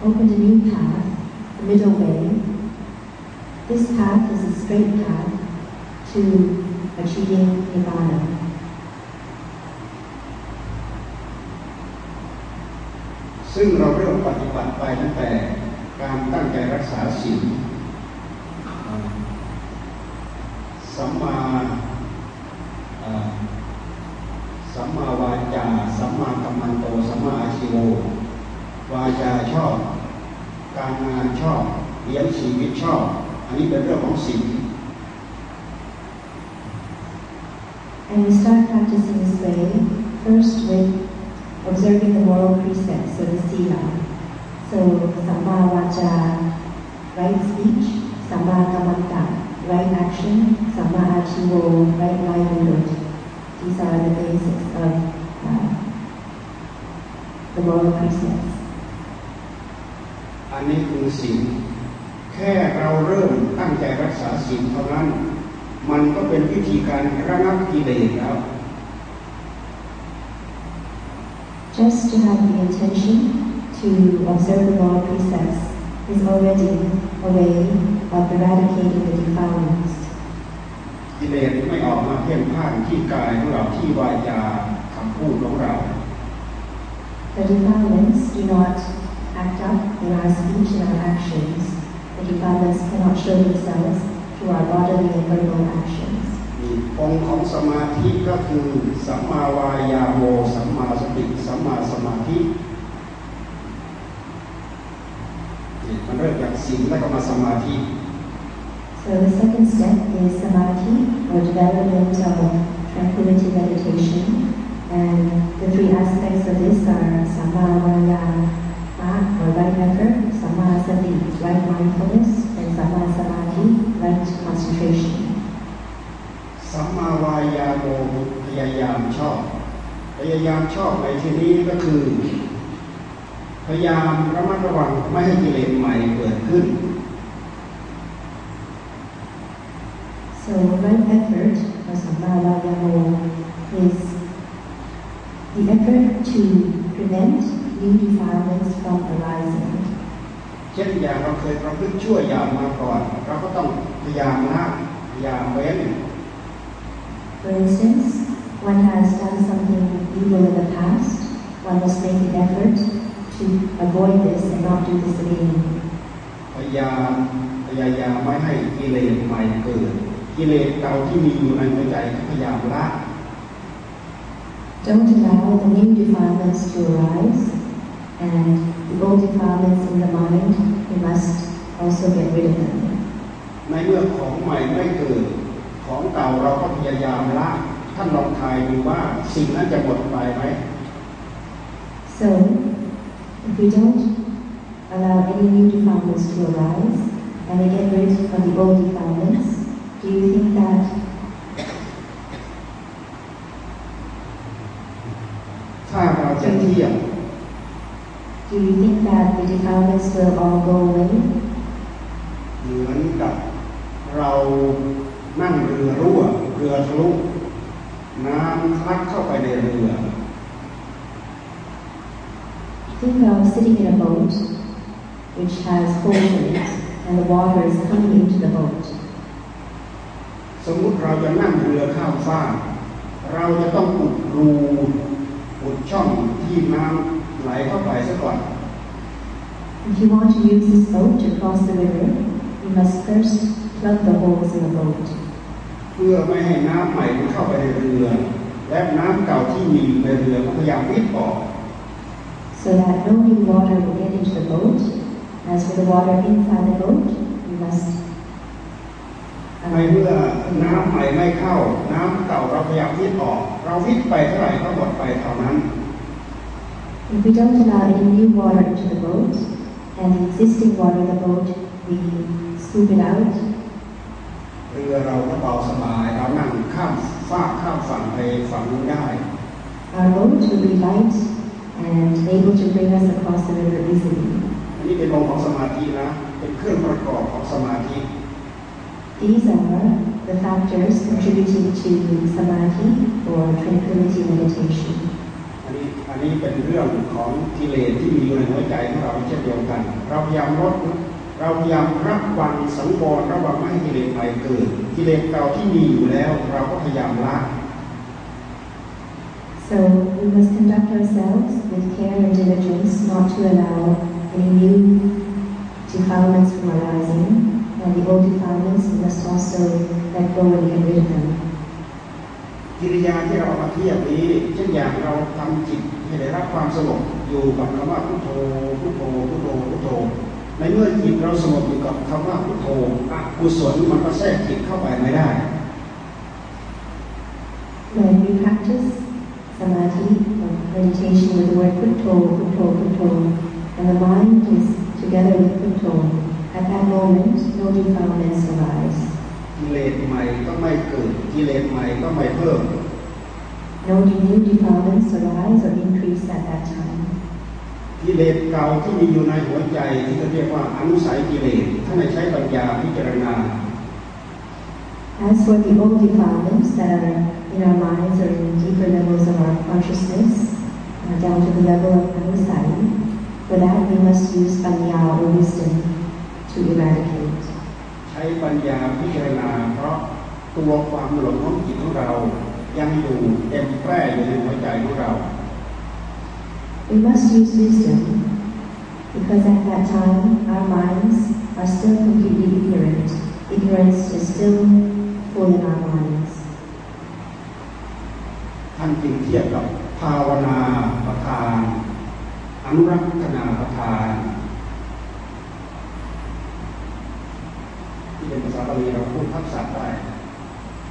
opened a new path, the middle way. This path is a straight path to achieving Nibbana. ซึ่งเราเริ่มปฏิบัติไปตั้งแต่ การตั้งใจรักษาศีลสัมมาสัมมาวาจา สัมมากัมมันโต สัมมาอาชีโววาจาชอบ การงานชอบเลี้ยงชีวิตชอบ อันนี้เป็นเรื่องของศีล And we start practicing this way first with observing the moral precepts, so the sila. So samma vacha, right speech, samma kamanta, right action, samma achivo, right livelihood. These are the basics of uh, the moral precepts. อันนี้คือศีลแค่เราเริ่มตั้งใจรักษาศีลเท่านั้น มันก็เป็นวิธีการระงับกิเลสแล้ว Just to have the intention to observe the moral precepts is already a way of eradicating the defilements. กิเลสไม่ออกมาเพ่นพ่านที่กายของเราที่วาจาคำพูดของเรา The defilements do not act up in our speech and our actions. The defilements cannot show themselves through our bodily and verbal actions. องค์ของสมาธิก็คือสัมมาวายาโมสัมมาสติสัมมาสมาธินี่ มันเริ่มจากศีลแล้วก็มาสมาธิ So the second step is samadhi or development of tranquility meditation. And the three aspects of this are Samma Vaya, or right effort, Samma Sati, right mindfulness, and Samma Samadhi, right concentration. สัมมาวายาโมพยายามชอบ พยายามชอบในที่นี้ก็คือ พยายามระมัดระวังไม่ให้กิเลสใหม่เกิดขึ้น So right effort, or Samma Vayamo, is the effort to prevent new defilements from arising. เช่นอย่างเราเคยประพฤติชั่วยามมาก่อน เราก็ต้องพยายามละพยายามเว้น For instance, one has done something evil in the past, one must make an effort to avoid this and not do this again. พยายามพยายามไม่ให้กิเลสใหม่เกิดกิเลสเก่าที่มีอยู่ในหัวใจก็พยายามละ Don't allow the new defilements to arise, and the old defilements in the mind, we must also get rid of them. ในเมื่อของใหม่ไม่เกิดของเก่าเราก็พยายามละท่านลองทายดูว่าสิ่งนั้นจะหมดไปไหม So, if we don't allow any new defilements to arise, and we get rid of the old defilements, do you think that ถ้าเราจะเทียบ do you think that the defilements will all go away? เหมือนกับเรานั่งเรือรั่วเรือทะลุน้ำพัดเข้าไปในเรือ Think of sitting in a boat which has holes in it, and the water is coming into the boat. สมมุติเราจะนั่งเรือข้ามฟากเราจะต้องอุดรูอุดช่องที่น้ำไหลเข้าไปซะก่อน If you want to use this boat to cross the river, you must first plug the holes in the boat เพื่อไม่ให้น้ำใหม่มันเข้าไปในเรือ และน้ำเก่าที่มีอยู่ในเรือก็พยายามวิทย์ออก so that no new water will get into the boat. As for the water inside the boat, you must ในเมื่อน้ำใหม่ไม่เข้า น้ำเก่าเราพยายามวิทย์ออก เราวิทย์ไปเท่าไหร่ก็หมดไปเท่านั้น If we don't allow any new water into the boat, and the existing water in the boat, we scoop it out, เรือเราก็เบาสบายเรานั่งข้ามฟากข้ามฝั่งไปฝั่งนู้นได้ our boat will be light and able to bring us across the river easily. อันนี้เป็นองค์ของสมาธินะ เป็นเครื่องประกอบของสมาธิ These are the factors contributing to samadhi or tranquility meditation. อันนี้อันนี้เป็นเรื่องของกิเลสที่มีอยู่ในหัวใจของเราเช่นเดียวกัน เราพยายามลดเราพยายามรับวังสังวรระวังไม่ให้กิเลสใหม่เกิดกิเลสเก่าที่มีอยู่แล้ว เราก็พยายามละ So we must conduct ourselves with care and diligence not to allow any new defilements from arising, and the old defilements we must also let go and get rid of them. กิริยาที่เรามาเทียบนี้เช่นอย่างเราทำจิตให้ได้รับความสงบอยู่กับคำว่าพุทโธพุทโธพุทโธพุทโธ ในเมื่อจิตเราสงบอยู่กับคำว่าพุทโธอกุศลมันก็แทรกจิตเข้าไปไม่ได้ When we practice samadhi or meditation with the word putto, putto, putto, and the mind is together with putto, at that moment no defilements arise. กิเลสใหม่ก็ไม่เกิดกิเลสใหม่ก็ไม่เพิ่ม No new defilements arise or increase at that time. กิเลสเก่าที่มีอยู่ในหัวใจที่เขาเรียกว่าอนุสัยกิเลสถ้าในใช้ปัญญาพิจารณา As for the old defilements that are in our minds or in deeper levels of our consciousness, uh, down to the level of anusai, for that we must use panya or wisdom to eradicate. ใช้ปัญญาพิจารณา เพราะตัวความหลงของจิตของเรา ยังอยู่เต็มแปร่อยู่ในหัวใจของเรา We must use wisdom because at that time our minds are still completely ignorant. Ignorance is still full in our minds. ท่านจึงเทียบกับภาวนาประทานอนุรักษณาประทาน ที่เป็นภาษาบาลีเราพูดทับศัพท์ได้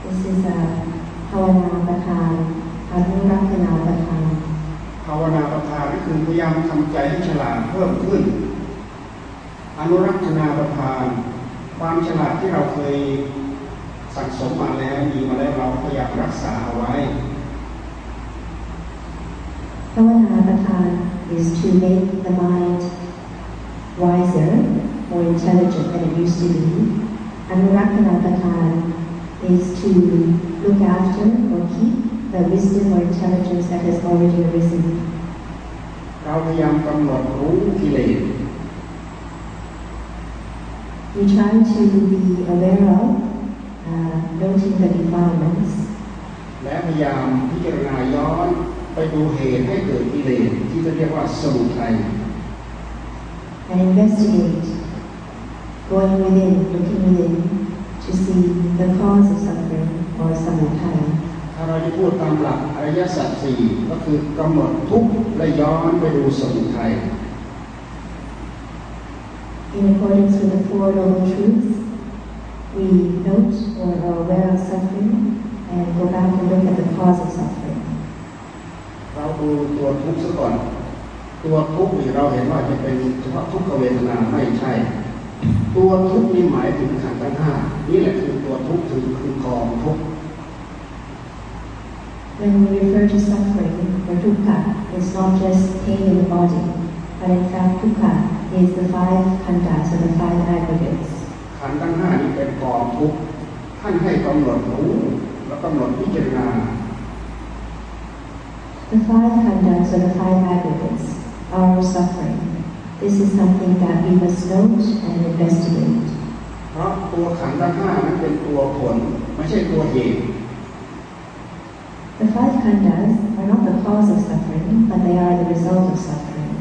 This is a ภาวนาประทานอนุรักษณาประทาน ภาวนาประทานก็คือพยายามทำใจให้ฉลาดเพิ่มขึ้น อนุรักษณาประทาน ความฉลาดที่เราเคยสั่งสมมาแล้วมีมาแล้วเราพยายามรักษาเอาไว้ Pavana Patan is to make the mind wiser, more intelligent than it used to be. Anurakana Patan is to look after or keep the wisdom or intelligence that has already arisen. เราพยายามกำหนดรู้กิเลส We try to be aware of, uh, noting the defilements, และพยายามพิจารณาย้อน ไปดูเหตุให้เกิดกิเลสที่เรียกว่าสมุทัย and investigate, going within, looking within, to see the cause of suffering or samudaya. ถ้าเราจะพูดตามหลักอริยสัจสี่ก็คือกำหนดทุกข์และย้อนไปดูสมุทัย In accordance with the Four Noble Truths, we note or are aware of suffering and go back and look at the cause of suffering. เราดูตัวทุกข์ซะก่อน ตัวทุกข์นี่เราเห็นว่าจะเป็นเฉพาะทุกขเวทนาไม่ใช่ ตัวทุกข์นี่หมายถึงขันธ์ทั้งห้านี่แหละคือตัวทุกข์คือคือกองทุกข์ When we refer to suffering or dukkha, it's not just pain in the body, but in fact dukkha is the five khandhas or the five aggregates. ขันธ์ทั้งห้านี่เป็นกองทุกข์ท่านให้กำหนดรู้แล้วกำหนดพิจารณา The five khandhas or the five aggregates are suffering. This is something that we must note and investigate. เพราะตัวขันธ์ทั้งห้านั้นเป็นตัวผลไม่ใช่ตัวเหตุ The five khandhas are not the cause of suffering, but they are the result of suffering.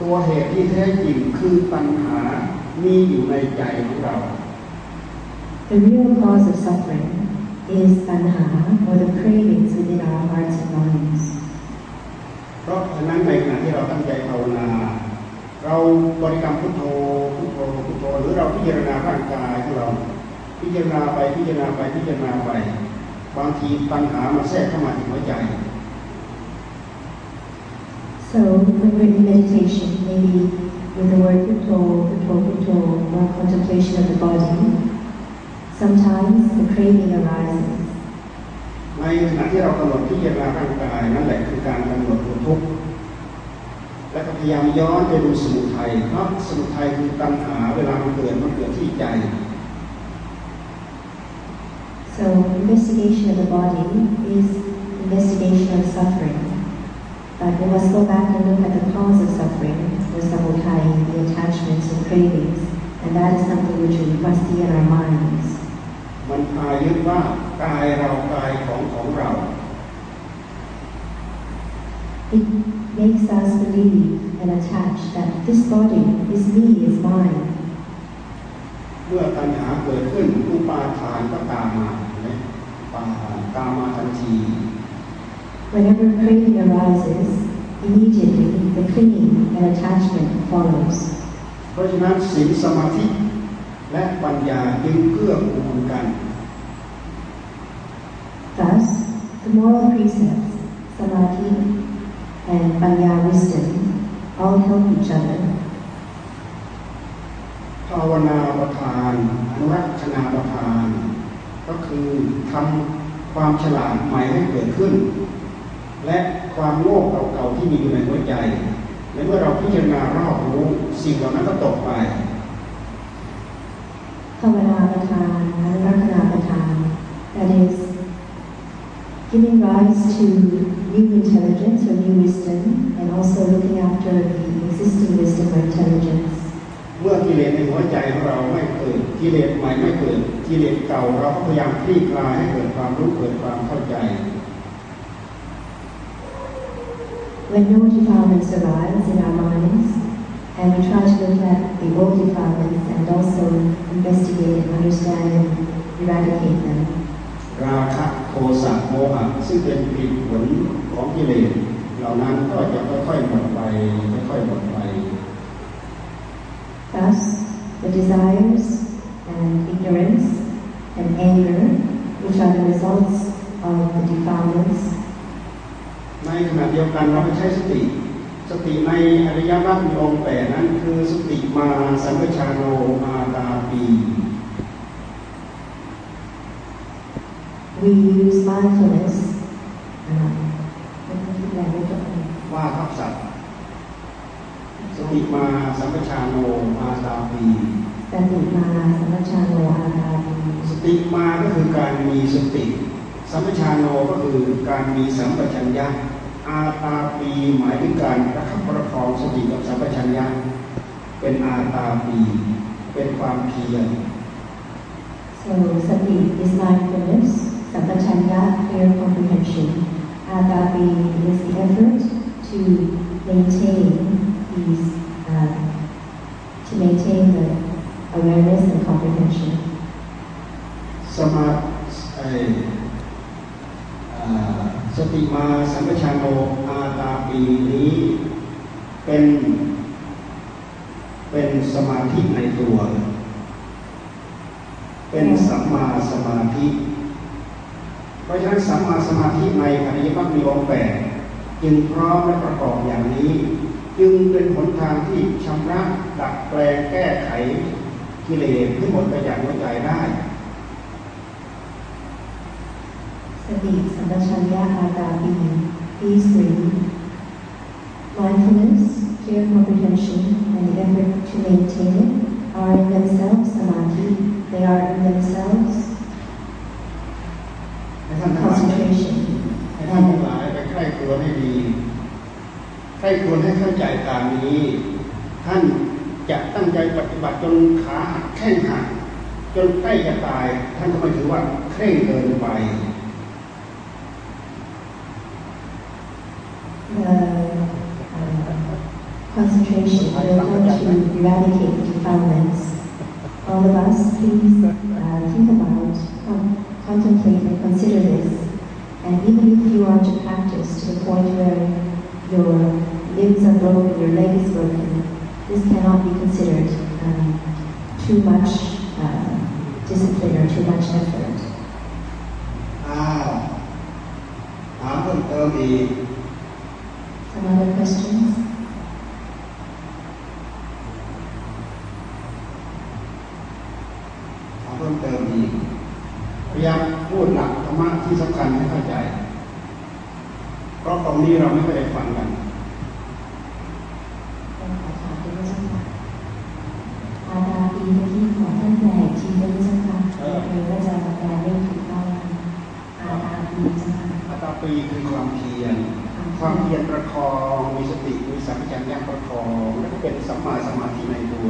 ตัวเหตุที่แท้จริงคือตัณหามีอยู่ในใจของเรา The real cause of suffering is tanha, or the cravings within our hearts and minds. เพราะฉะนั้นในขณะที่เราตั้งใจภาวนา เราบริกรรมพุทโธพุทโธพุทโธหรือเราพิจารณาร่างกายของเรา พิจารณาไปพิจารณาไปพิจารณาไป บางทีตัณหามาแทรกเข้ามาในหัวใจ So, when we're in meditation, maybe with the word putto, putto, putto, or contemplation of the body, sometimes the craving arises. ในขณะที่เรากำหนดพิจารณาร่างกายนั่นแหละคือการกำหนดตัวทุกข์และก็พยายามย้อนไปดูสมุทัยเพราะสมุทัยคือตัณหาเวลามันเกิดมันเกิดที่ใจ So, investigation of the body is investigation of suffering. But we must go back and look at the cause of suffering, the samudaya, the attachments and cravings, and that is something which we must see in our minds. มันพายึดว่ากายเรากายของของเรา It makes us believe and attach that this body is me, is mine. เมื่อตัณหาเกิดขึ้นอุปาทานก็ตามมาเห็นไหมอุปาทานตามมาทันที Whenever craving arises, immediately the clinging and attachment follows. เพราะฉะนั้นศีลสมาธิและปัญญาจึงเกื้อกูลกัน Thus, the moral precepts, samadhi, and panya wisdom all help each other. ภาวนาประทานอนุรักษณาประทาน ก็คือทำความฉลาดใหม่ให้เกิดขึ้น และความโง่เก่าๆที่มีอยู่ในหัวใจ และเมื่อเราพิจารณารอบรู้สิ่งเหล่านั้นก็ตกไป Pavana patan, anurakana patan, that is, giving rise to new intelligence or new wisdom, and also looking after the existing wisdom or intelligence. เมื่อกิเลสในหัวใจของเราไม่เกิดกิเลสใหม่ไม่เกิดกิเลสเก่าเราก็พยายามคลี่คลายให้เกิดความรู้เกิดความเข้าใจ When no defilements arise in our minds, and we try to look at the old defilements and also investigate and understand and eradicate them, ราคะโทสะโมหะซึ่งเป็นผลผลของกิเลสเหล่านั้นก็จะค่อยๆหมดไปค่อยๆหมดไป thus the desires and ignorance and anger, which are the results of of the defilements. ในขณะเดียวกันเราไม่ใช้สติ สติในอริยมรรคมีองค์แปดนั้นคือสติมาสัมปชานโนอาตาปี We use mindfulness. Um, let me keep that word up. ว่าทับศัพท์สติมาสัมปชานโนอาตาปี Satima samachano adadi. สติมาก็คือการมีสติ สัมปชานโนก็คือการมีสัมปชัญญะอาตาปีหมายถึงการประคับประคองสติกับสัมปชัญญะเป็นอาตาปีเป็นความเพียร So sati is mindfulness, sampachanya clear comprehension, adabi is the effort to maintain these, uh, to maintain the awareness and comprehension. สมาเอ่ออ่าสติมาสัมปชัญโนอาตาปีนี้เป็นเป็นสมาธิในตัว เป็นสัมมาสมาธิ เพราะฉะนั้นสัมมาสมาธิในอริยมรรคมีองค์แปดจึงพร้อมและประกอบอย่างนี้ จึงเป็นผลทางที่ชำระดัดแปลงแก้ไขกิเลสทั้งหมดไปจากหัวใจได้ สติสัมปชัญญะอาตาปีปีสิง mindfulness clear comprehension and the effort to maintain are in themselves samadhi they are in themselves ให้ท่านทั้งหลาย concentration. ให้ท่านทั้งหลายไปใคร่ครวญให้ดีใคร่ครวญให้เข้าใจตามนี้ ท่านจะตั้งใจปฏิบัติจนขาหักแข้งหักจนใกล้จะตาย ท่านก็ไม่ถือว่าเคร่งเกินไป the uh, concentration will help to eradicate defilements. All of us, please uh, think about, con- contemplate and consider this. And even if you are to practice to the point where your limbs are broken, your leg is broken, this cannot be considered um, too much uh, discipline or too much effort. อ้าวถามเพิ่มเติมอีก Some other questions? เพราะตรงนี้เราไม่เคยได้ฟังกัน ต้องขอถามด้วยเจ้าค่ะอาดาปีเมื่อกี้ขอท่านแปลอีกทีได้ไหมเจ้าค่ะ เออ หรือว่าจะแปลได้ถูกต้องอาดาปีเจ้าค่ะ อัตตาปีคือความเพียร ความเพียรประคอง มีสติ มีสัมปชัญญะประคอง แล้วก็เป็นสัมมาสมาธิในตัว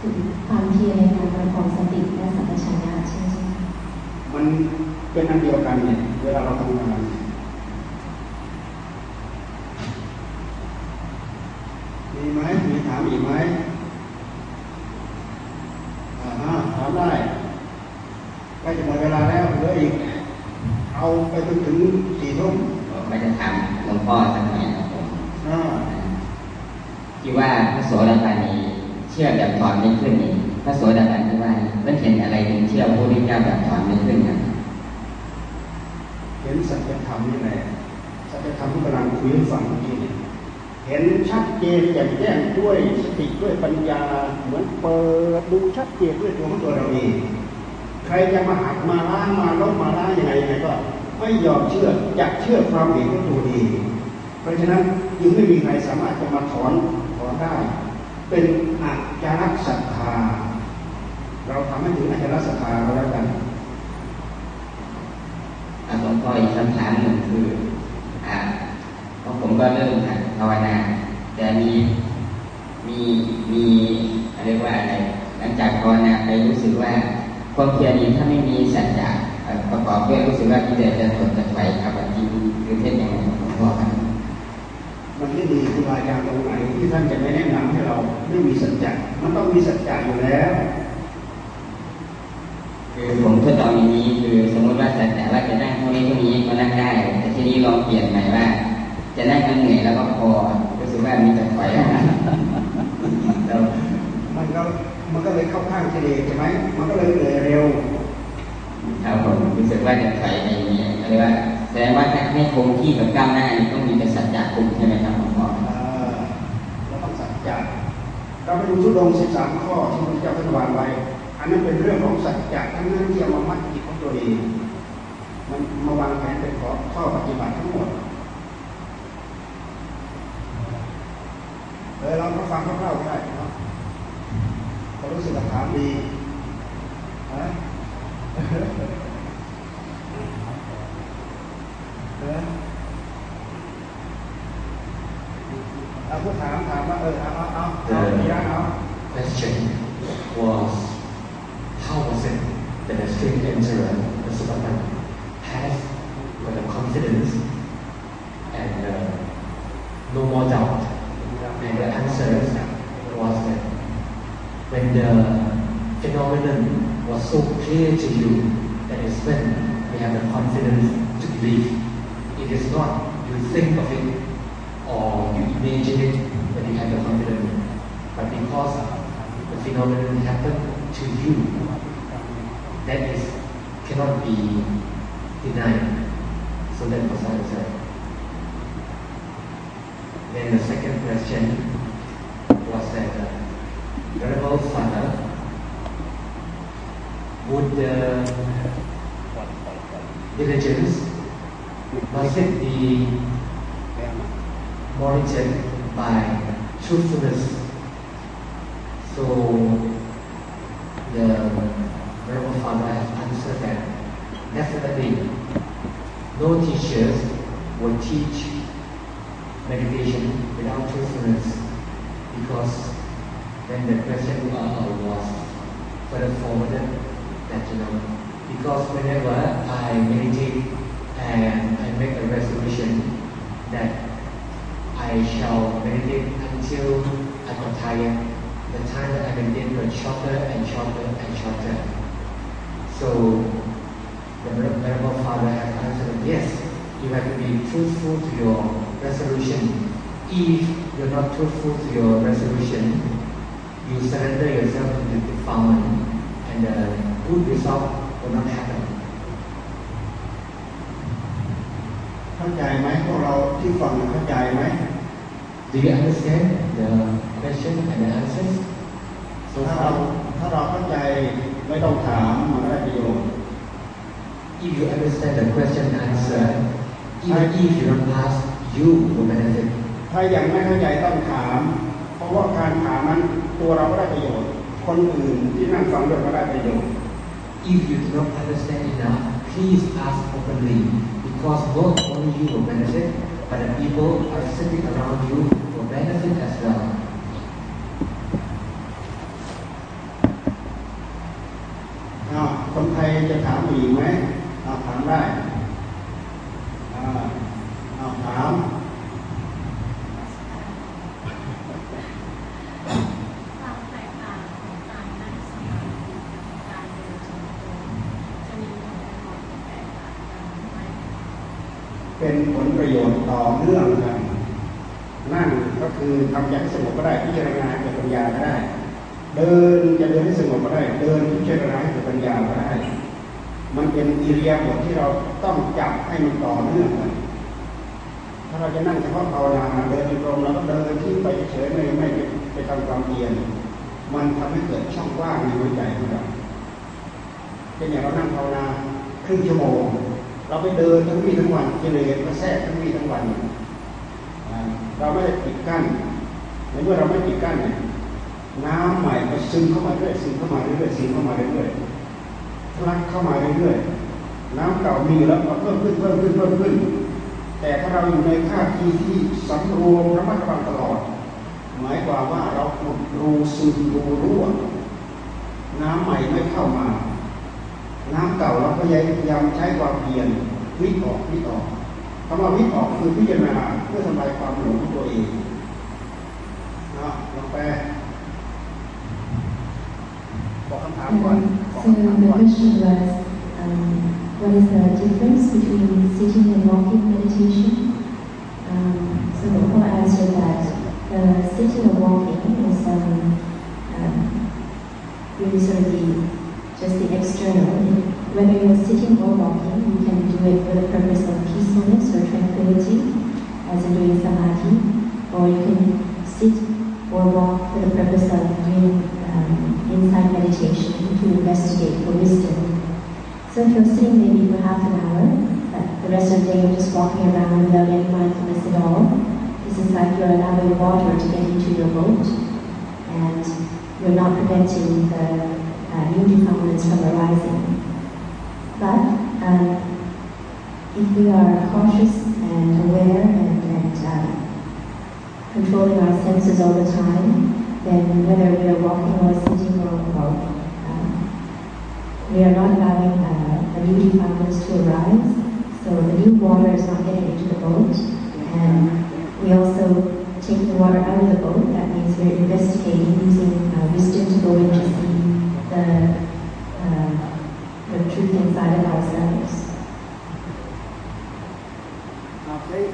คือความเพียรในการประคองสติและสัมปชัญญะใช่ไหมเจ้าค่ะ มันเป็นอันเดียวกันเนี่ย เวลาเราทำงาน มีไหมมีถามอีกไหมอ่าฮะถามได้ใกล้จะหมดเวลาแล้วเหลืออีก เอาไปจนถึงสี่ทุ่ม ผมก็จะถามหลวงพ่อสักหน่อยครับผม อ่า ที่ว่าพระโสดาบันนี้เชื่อแบบถอนไม่ขึ้นนี่พระโสดาบันที่ว่าเมื่อเห็นอะไรถึงเชื่อพระพุทธเจ้าแบบถอนไม่ขึ้นครับ เห็นสัจธรรมนี่แหละ สัจธรรมที่กำลังคุยให้ฟังเมื่อกี้เนี่ยเห็นชัดเจนแจ่มแจ้งด้วยสติด้วยปัญญา เหมือนเปิด ดูชัดเจนด้วยตัวของตัวเราเองใครจะมาหักมาล้างมาลบมาล้างยังไงยังไงก็ไม่ยอมเชื่ออยากเชื่อความเห็นของตัวเองเพราะฉะนั้นยึงไม่มีใครสามารถจะมาถอนถอนได้ เป็นอาจารย์ศรัทธา เราทำให้ถึงอาจารย์ศรัทธาเราแล้วกัน clear to you, that is when we have the confidence to believe. It is not you think of it or you imagine it when you have the confidence, but because the phenomenon happened to you, that is cannot be denied. So that was answer. Then the second question was that uh, Venerable Father, would the diligence must be um, monitored by truthfulness? ประโยชน์ต่อเนื่องกัน นั่งก็คือทำใจให้สงบก็ได้พิจารณาให้เกิดปัญญาก็ได้ เดินจะเดินให้สงบก็ได้ เดินพิจารณาให้เกิดปัญญาก็ได้ มันเป็นอิริยาบถที่เราต้องจับให้มันต่อเนื่องกันถ้าเราจะนั่งเฉพาะภาวนาเดินจงกรมแล้วก็เดินทิ้งไปเฉยไม่ไม่ไปทำความเพียรมันทำให้เกิดช่องว่างในหัวใจของเราเช่นอย่างเรานั่งภาวนาครึ่งชั่วโมง ไปเดินทั้งวี่ทั้งวันกิเลสก็แทรกทั้งวี่ทั้งวันเราไม่ได้ปิดกั้นในเมื่อเราไม่ปิดกั้นเนี่ยน้ำใหม่ก็ซึมเข้ามาเรื่อยซึมเข้ามาเรื่อยซึมเข้ามาเรื่อยทะลักเข้ามาเรื่อยๆน้ำเก่ามีอยู่แล้วก็เพิ่มขึ้นเพิ่มขึ้นเพิ่มขึ้น แต่ถ้าเราอยู่ในท่าทีที่สำรวมระมัดระวังตลอด หมายความว่าเราอุดรูซึมรูรั่วน้ำใหม่ไม่เข้ามา น้ำเก่าเราก็พยายามใช้ความเพียรวิทย์ออกวิทย์ออกคำว่าวิทย์ออกคือพิจารณาเพื่อทำลายความหลงของตัวเองนะลองแปลบอกคำถามก่อนบอก So คำถาม the ก่อน question was, um, what is the difference between sitting and walking meditation? Um, so the Buddha answered that the sitting and walking is um, um, really sort of the, just the external. Whether you're sitting or walking, you can do it for the purpose of peacefulness or tranquility, as in doing samadhi, or you can sit or walk for the purpose of doing um, inside meditation to investigate for wisdom. So if you're sitting maybe for half an hour, but the rest of the day you're just walking around without any mindfulness at all, this is like you're allowing water to get into your boat, and you're not preventing the uh, new developments from arising. But um, if we are cautious and aware and, and uh, controlling our senses all the time, then whether we are walking or sitting or, or um, we are not allowing uh, the new developments to arise. So the new water is not getting into the boat, and we also take the water out of the boat. That means we're investigating using uh, wisdom to go into the the, um, the truth inside of ourselves. Okay,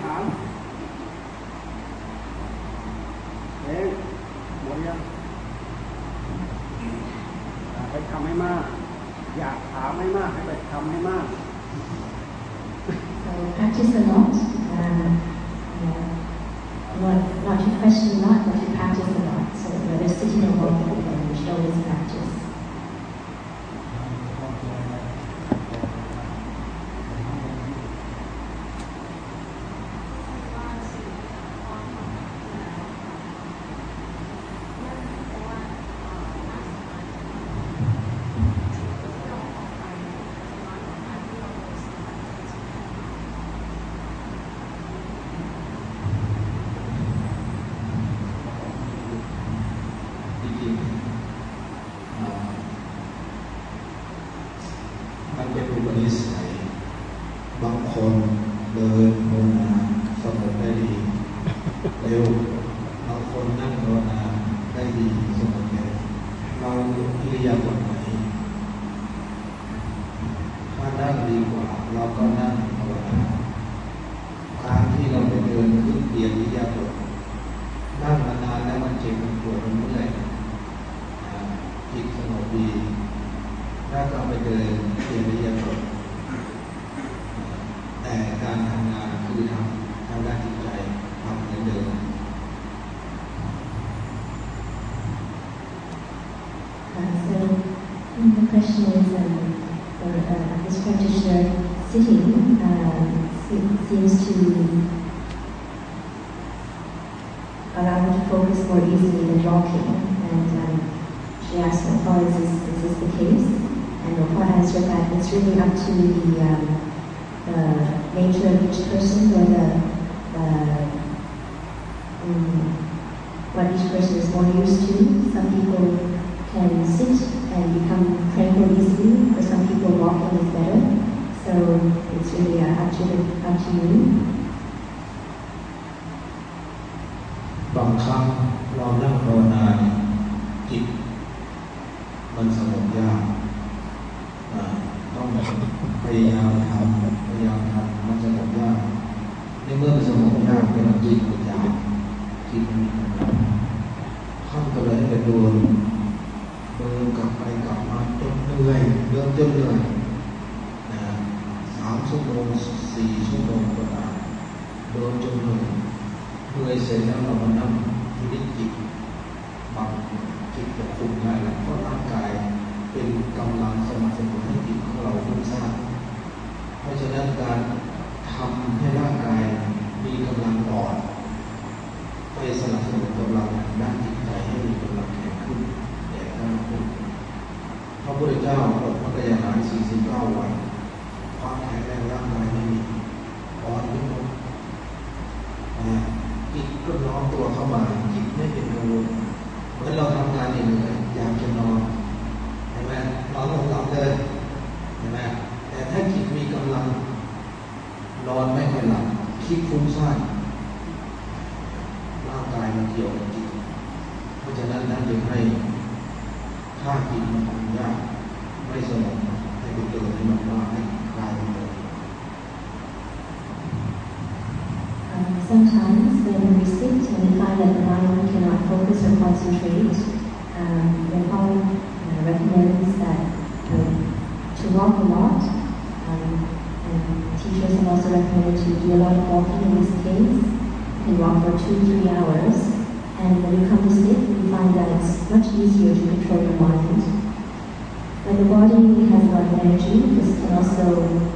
sitting uh, seems to allow me to focus more easily than walking. And um, she asked me, oh, is this, is this the case? And Opa answered that it's really up to the พุทธเจ้าอดพระกายหาร49 วันความแข็งแรงร่างกายไม่มีอ่อนทุกคนจิตก็น้อมตัวเข้ามาจิตไม่เป็นกังวลเมื่อเราทำงานเหนื่อยอยากจะนอนเห็นไหมนอนหลับเลยเห็นไหมแต่ถ้าจิตมีกำลังนอนไม่ค่อยหลับคิดฟุ้งซ่าน Sometimes when restricting, we find that the mind cannot focus or concentrate. Um, Nepal uh, recommends that um, to walk a lot. Um, and teachers have also recommended to do a lot of walking in this case. You walk for two, three hours. And when you come to sleep, you find that it's much easier to control your mind. When the body has a lot of energy, this can also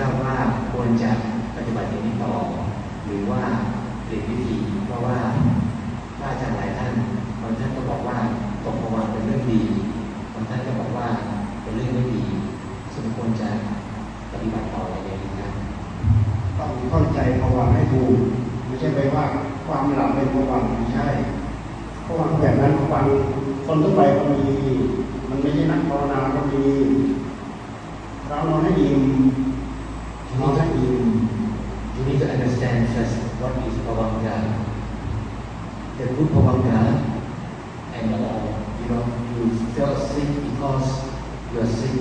ทราบว่าควรจะปฏิบัติอย่างนี้ต่อ หรือว่าเปลี่ยนวิธีเพราะว่าพระอาจารย์หลายท่านบางท่านก็บอกว่าตกระวังเป็นเรื่องดีบางท่านก็บอกว่าเป็นเรื่องไม่ดีสมควรจะปฏิบัติต่ออย่างไรดีครับต้องเข้าใจภวังให้ถูกไม่ใช่ไปว่าความหลับเป็นภวังไม่ใช่ภวังค์แบบนั้นภวังค์คนทั่วไปก็มีมันไม่ใช่นักภาวนาก็มีเรานอนให้อิ่มนอนให้อิ่ม You need to understand ว่ามีภวังยาแต่พูดภวังยา and all you know you felt sick because you are sick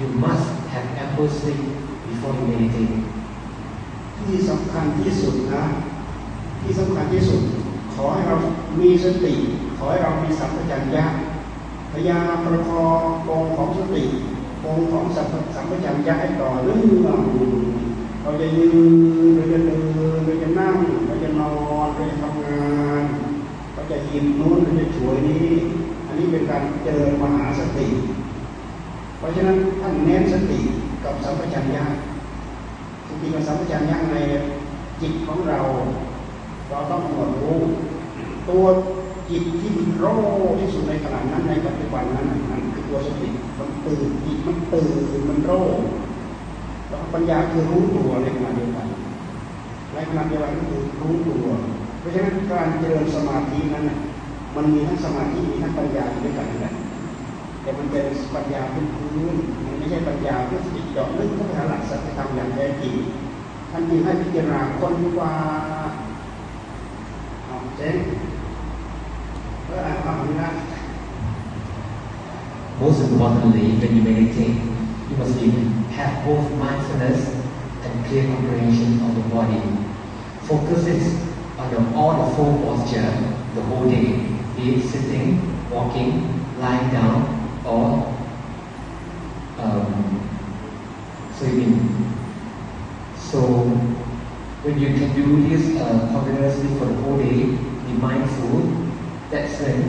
you must have ample sleep before you meditate ที่สำคัญที่สุดนะที่สำคัญที่สุด ขอให้เรามีสติ ขอให้เรามีสัมปชัญญะพยายามประคององของสติองของสัมปชัญญะให้ต่อเรื่อง เราจะยืนเราจะเดินเราจะนั่งเราจะนอนเราจะทำงานเราจะหยิบนู้นเราจะช่วยนี้ อันนี้เป็นการเจริญมหาสติ เพราะฉะนั้นท่านเน้นสติกับสัมปชัญญะสติกับสัมปชัญญะในจิตของเรา เราต้องกำหนดรู้ ตัวจิตที่มันโรที่สุดในขณะนั้นในปัจจุบันนั้นนั่นคือตัวสติมันตื่นจิตมันตื่นมันโรแล้ ปัญญาคือรู้ตัวในขณะเดียวกันในขณะเดียวกันก็คือรู้ตัว เพราะฉะนั้นการเจริญสมาธินั้นมันมีทั้งสมาธิมีทั้งปัญญาอยู่ด้วยกันนั่นแหละแต่มันเป็นปัญญาพื้นพื้นมันไม่ใช่ปัญญาเพื่อที่จะเจาะลึกเข้าไปหาหลักสัจธรรมอย่างแท้จริงท่านมีให้พิจารณาคนกว่าเจ๊งเพื่ออ่านความนี้นะ Most importantly, when you meditate, you must have both mindfulness and clear comprehension of the body. Focuses on the, all the four posture the whole day, be it sitting, walking, lying down, or um, sleeping. So when you can do this uh, continuously for the whole day, be mindful, that's when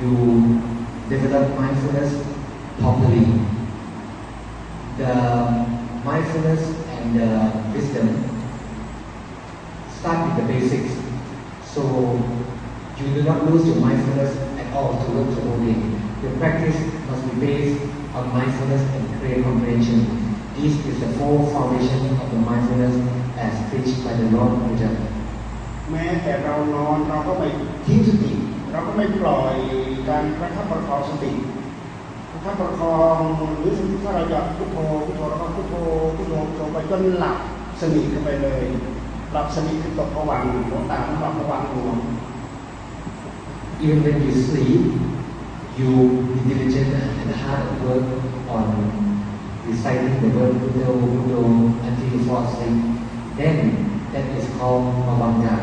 you develop mindfulness properly The mindfulness and the wisdom start with the basics. So you do not lose your mindfulness at all throughout the whole day. Your practice must be based on mindfulness and clear comprehension. This is the four foundation of the mindfulness as preached by the Lord Buddha. แม้แต่เรานอนเราก็ไม่ทิ้งสติ เราก็ไม่ปล่อยการประคับประคองสติ ประคับประคองหรือถ้าเราจะพุทโธพุทโธเราก็พุทโธพุทโธพุทโธไปจนหลับสนิทกันไปเลยหลับสนิทคือตกผวังหลวงตาท่านบอกผวังรวม Even when you sleep, you be diligent and hard at work on reciting the word Buddha, Buddha until you fall asleep. Then that is called Mavanga.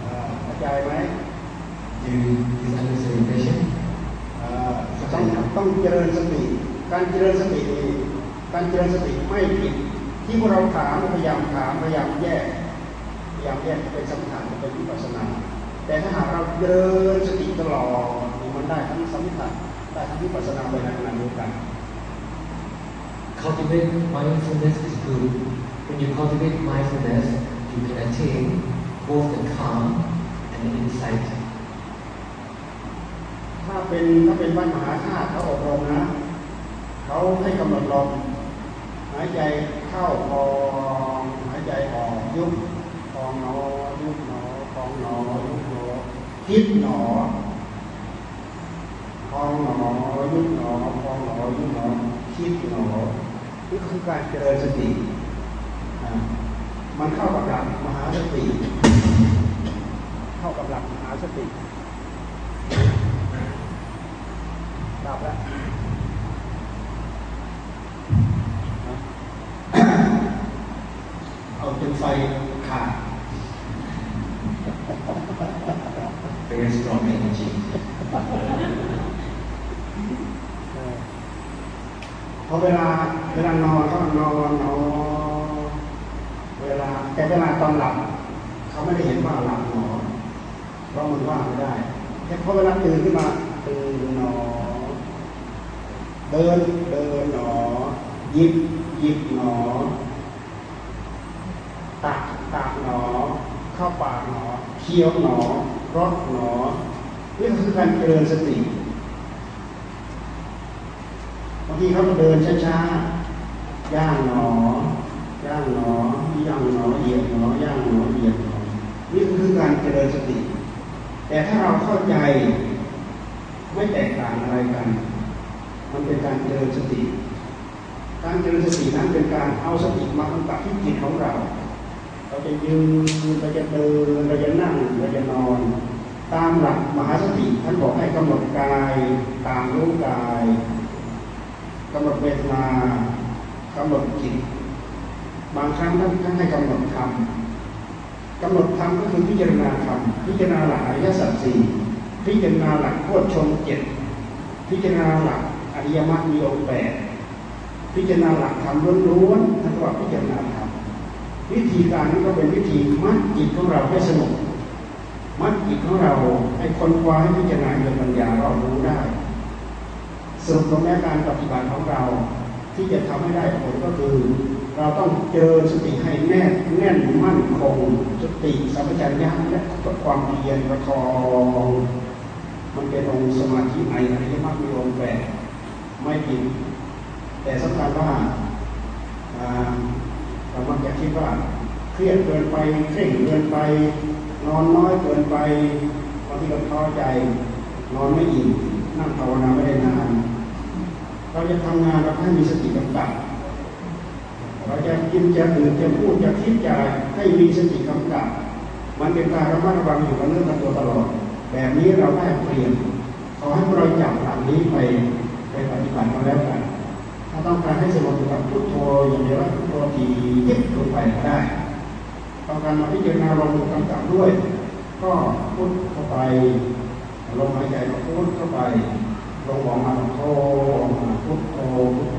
เอ่อเข้าใจไหม Do you is understand the question? ต้องต้องเจริญสติ การเจริญสติการเจริญสติไม่ผิดที่พวกเราถามพยายามถามพยายามแยกพยายามแยกเป็นสมถะเป็นวิปัสสนา แต่ถ้าหากเราเจริญสติตลอดมันได้ทั้งสมถะได้ทั้งวิปัสสนาไปในขณะเดียวกัน Cultivate mindfulness is good. When you cultivate mindfulness, you can attain both the calm and the insight. ถ้าเป็นถ้าเป็นวัดมหาธาตุเขาอบรมนะ เขาให้กำหนดลมหายใจเข้าพองหายใจออกยุบพองหนอยุบหนอพองหนอยุบหนอคิดหนอพองหนอยุบหนอพองหนอยุบหนอคิดหนอนี่คือการเจริญสติอ่ามันเข้ากับหลักมหาสติ เข้ากับหลักมหาสติ ดับแล้วเอาจนไฟขาด Very strong energy. พอเวลาเวลานอนเขานอนนอนเวลาแต่เวลาตอนหลับเขาไม่ได้เห็นว่าหลับนอนเพราะมันว่างไม่ได้แต่พอเวลาตื่นขึ้นมาตื่นหนอ เดินเดินหนอหยิบหยิบหนอ ตักตักหนอ เข้าปากหนอ เคี้ยวหนอรสหนอ นี่คือการเจริญสติบางทีเขาเดินช้าๆ ย่างหนอย่างหนอย่างหนอเหยียบหนอย่างหนอเหยียบหนอนี่คือการเจริญสติ แต่ถ้าเราเข้าใจไม่แตกต่างอะไรกัน มันเป็นการเจริญสติ การเจริญสตินั้นเป็นการเอาสติมากำกับที่จิตของเรา เราจะยืนเราจะเดินเราจะนั่งเราจะนอน ตามหลักมหาสติท่านบอกให้กำหนดกายตามรู้กายกำหนดเวทนากำหนดจิตบางครั้งท่านท่านให้กำหนดธรรมกำหนดธรรมก็คือพิจารณาธรรมพิจารณาหลักอริยสัจสี่พิจารณาหลักโคตรชงเจ็ดพิจารณาหลัก ริยมรรคมีองค์แปดพิจารณาหลักธรรมล้วนๆท่านว่าพิจารณาธรรมวิธีการนี้ก็เป็นวิธีมัดจิตของเราให้สงบมัดจิตของเราให้คนคว้าให้พิจารณาเกิดปัญญาเรารู้ได้สรุปตรงนี้การปฏิบัติของเราที่จะทำให้ได้ผลก็คือ เราต้องเจอสติให้แน่นแน่นมั่นคงสติสัมปชัญญะและความเพียรประคองมันเป็นองค์สมาธิในอริยมรรคมีองค์แปด ไม่ผิดแต่สำคัญว่าเรามักจะคิดว่าเครียดเกินไปเคร่งเกินไป นอนน้อยเกินไปบางทีเราท้อใจ นอนไม่อิ่มนั่งภาวนาไม่ได้นาน เราจะทำงานเราให้มีสติกำกับเราจะกินจะดื่มจะพูดจะคิดจะให้มีสติกำกับ มันเป็นการระมัดระวังอยู่กับเรื่องกับตัวตลอด แบบนี้เราได้เปลี่ยนขอให้เราจับหลักนี้ไปไปปฏิ บัติมาแล้วกันถ้าต้องการให้สงบอยู่กับพุทโธอย่างเดียวพุทโธทียึดลงไปก็ได้ต้องการมาพิจารณาลมกำกับด้วย ก็พุทเข้าไปลมหายใจก็พุทเข้าไปลงออกมาโธออกมาพุทโธพุทโธ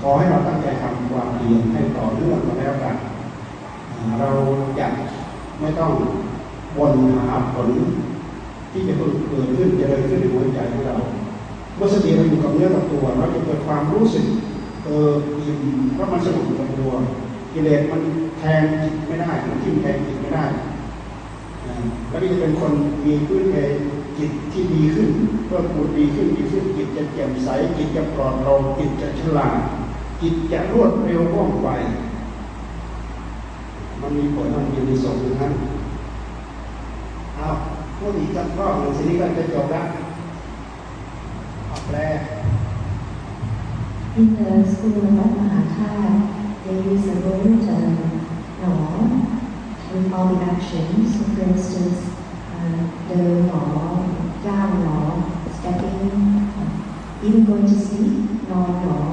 ขอให้เราตั้งใจทำความเพียรให้ต่อเนื่องมาแล้วกันเราจะไม่ต้องวนหาผลที่จะเกิดขึ้นจะเลยขึ้นในหัวใจของเรา มื่อสติเราอยู่กับเนื้อกับตัวเราจะเกิดความรู้สึกเอออิ่มเพราะมันสงบอยู่กับตัวกิเลสมันแทงจิตไม่ได้มันทิ่มแทงจิตไม่ได้แล้วก็จะเป็นคนมีพื้นเพจิตที่ดีขึ้นเพิ่มพูนดีขึ้นดีขึ้นจิตจะแจ่มใสจิตจะปลอดโปร่งจิตจะฉลาดจิตจะรวดเร็วว่องไวมันมีผลมันมีในสองนั้นเอาพูดอีกสักรอบหนึ่งสินี้ก็จะจบแล้ว แปล In the school of Mahatha, there is a word uh, no with all the actions. So for instance, uh, the no, down no, stepping, uh, even going to sleep, no, no,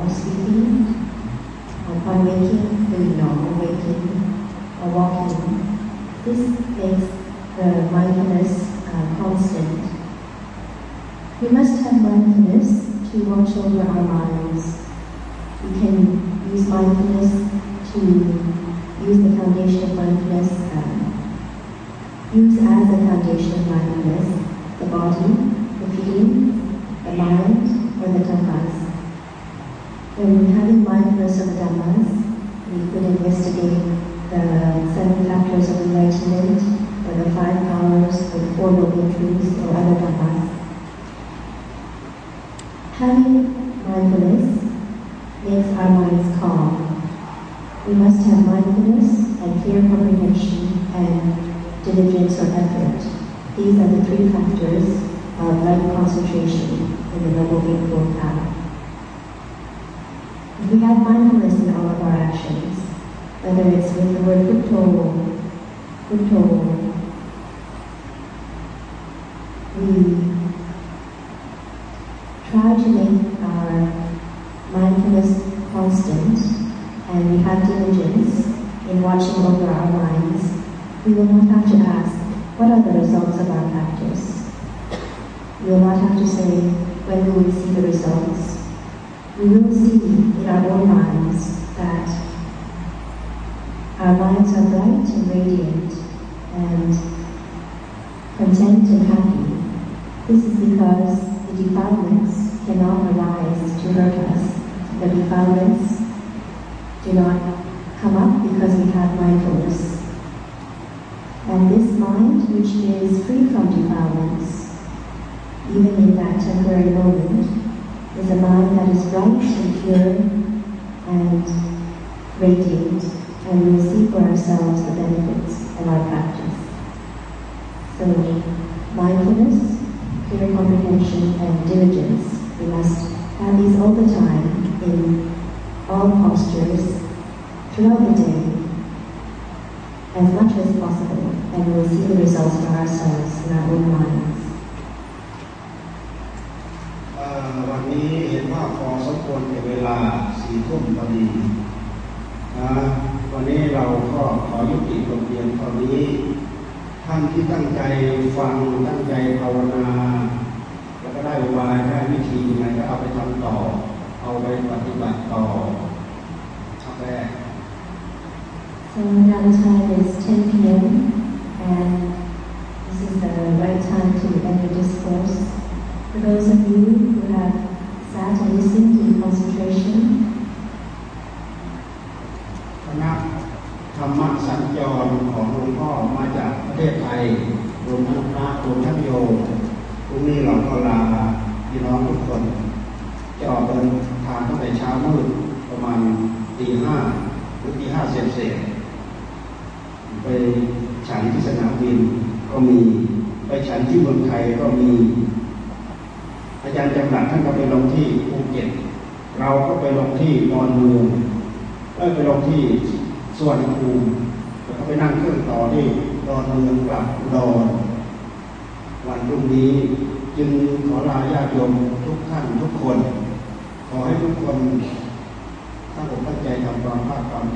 whether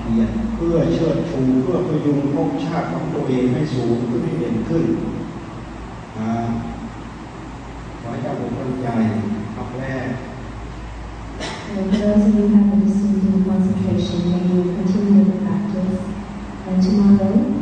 เพียรเพื่อเชิดชูเพื่อพยุงภพชาติของตัวเองให้สูงขึ้นให้เด่นขึ้นขอให้เจ้าผมตั้งใจคำแรก And those of you have received in concentration, may you continue the practice. And tomorrow,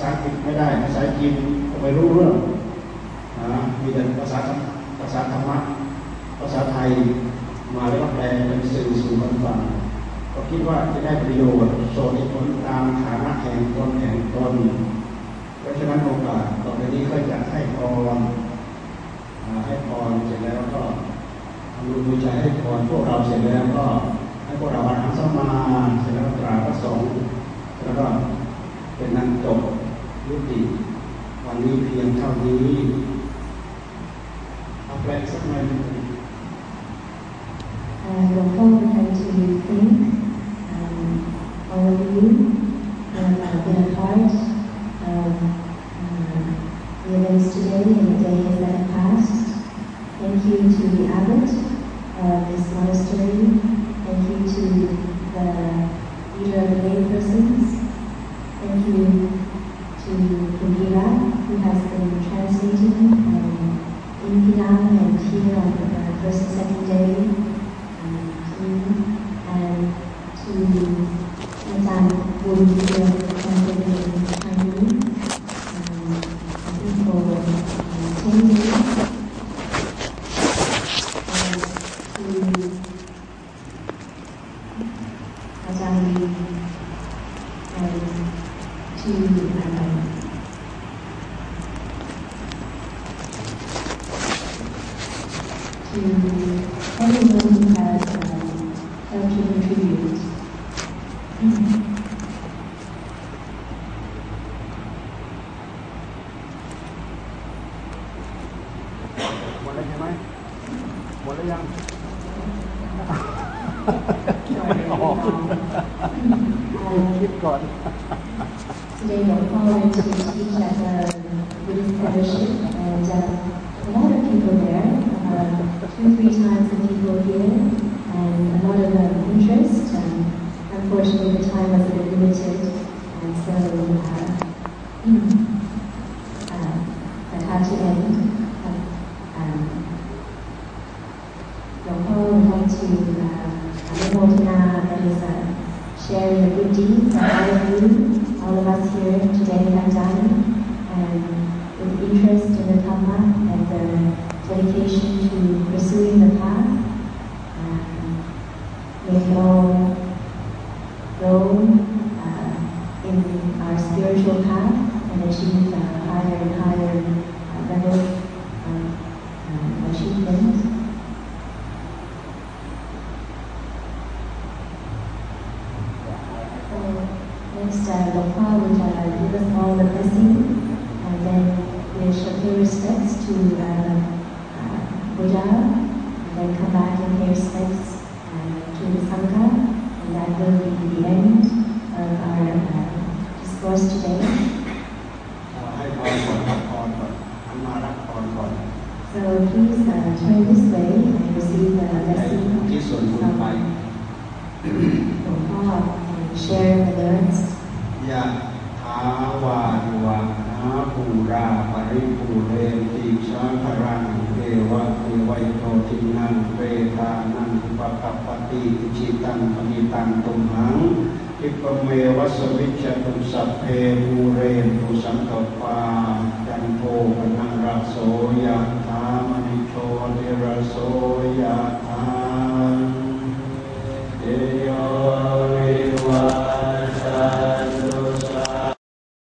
ษาอังกฤษไม่ได้ ภาษาจีนก็ไม่รู้เรื่องมีแต่ภาษาภาษาธรรมะภาษาไทยมาแล้วแปลเป็นสื่อสู่คนฟังก็คิดว่าจะได้ประโยชน์โสดผลตามฐานะแห่งตนแห่งตนเพราะฉะนั้นโอกาสต่อไปนี้ก็จะให้พรให้พรเสร็จแล้วก็รู้ใจให้พรพวกเราเสร็จแล้วก็ให้พวกเราอาหารสมาเสร็จแล้วตราพระสงค์แล้วก็เป็นนั้นจบ ยุติวันนี้เพียงเท่านี้เอาแปลกสักหน่อยหนึ่งหลวงพ่อไทยชีวิต our youth and their hearts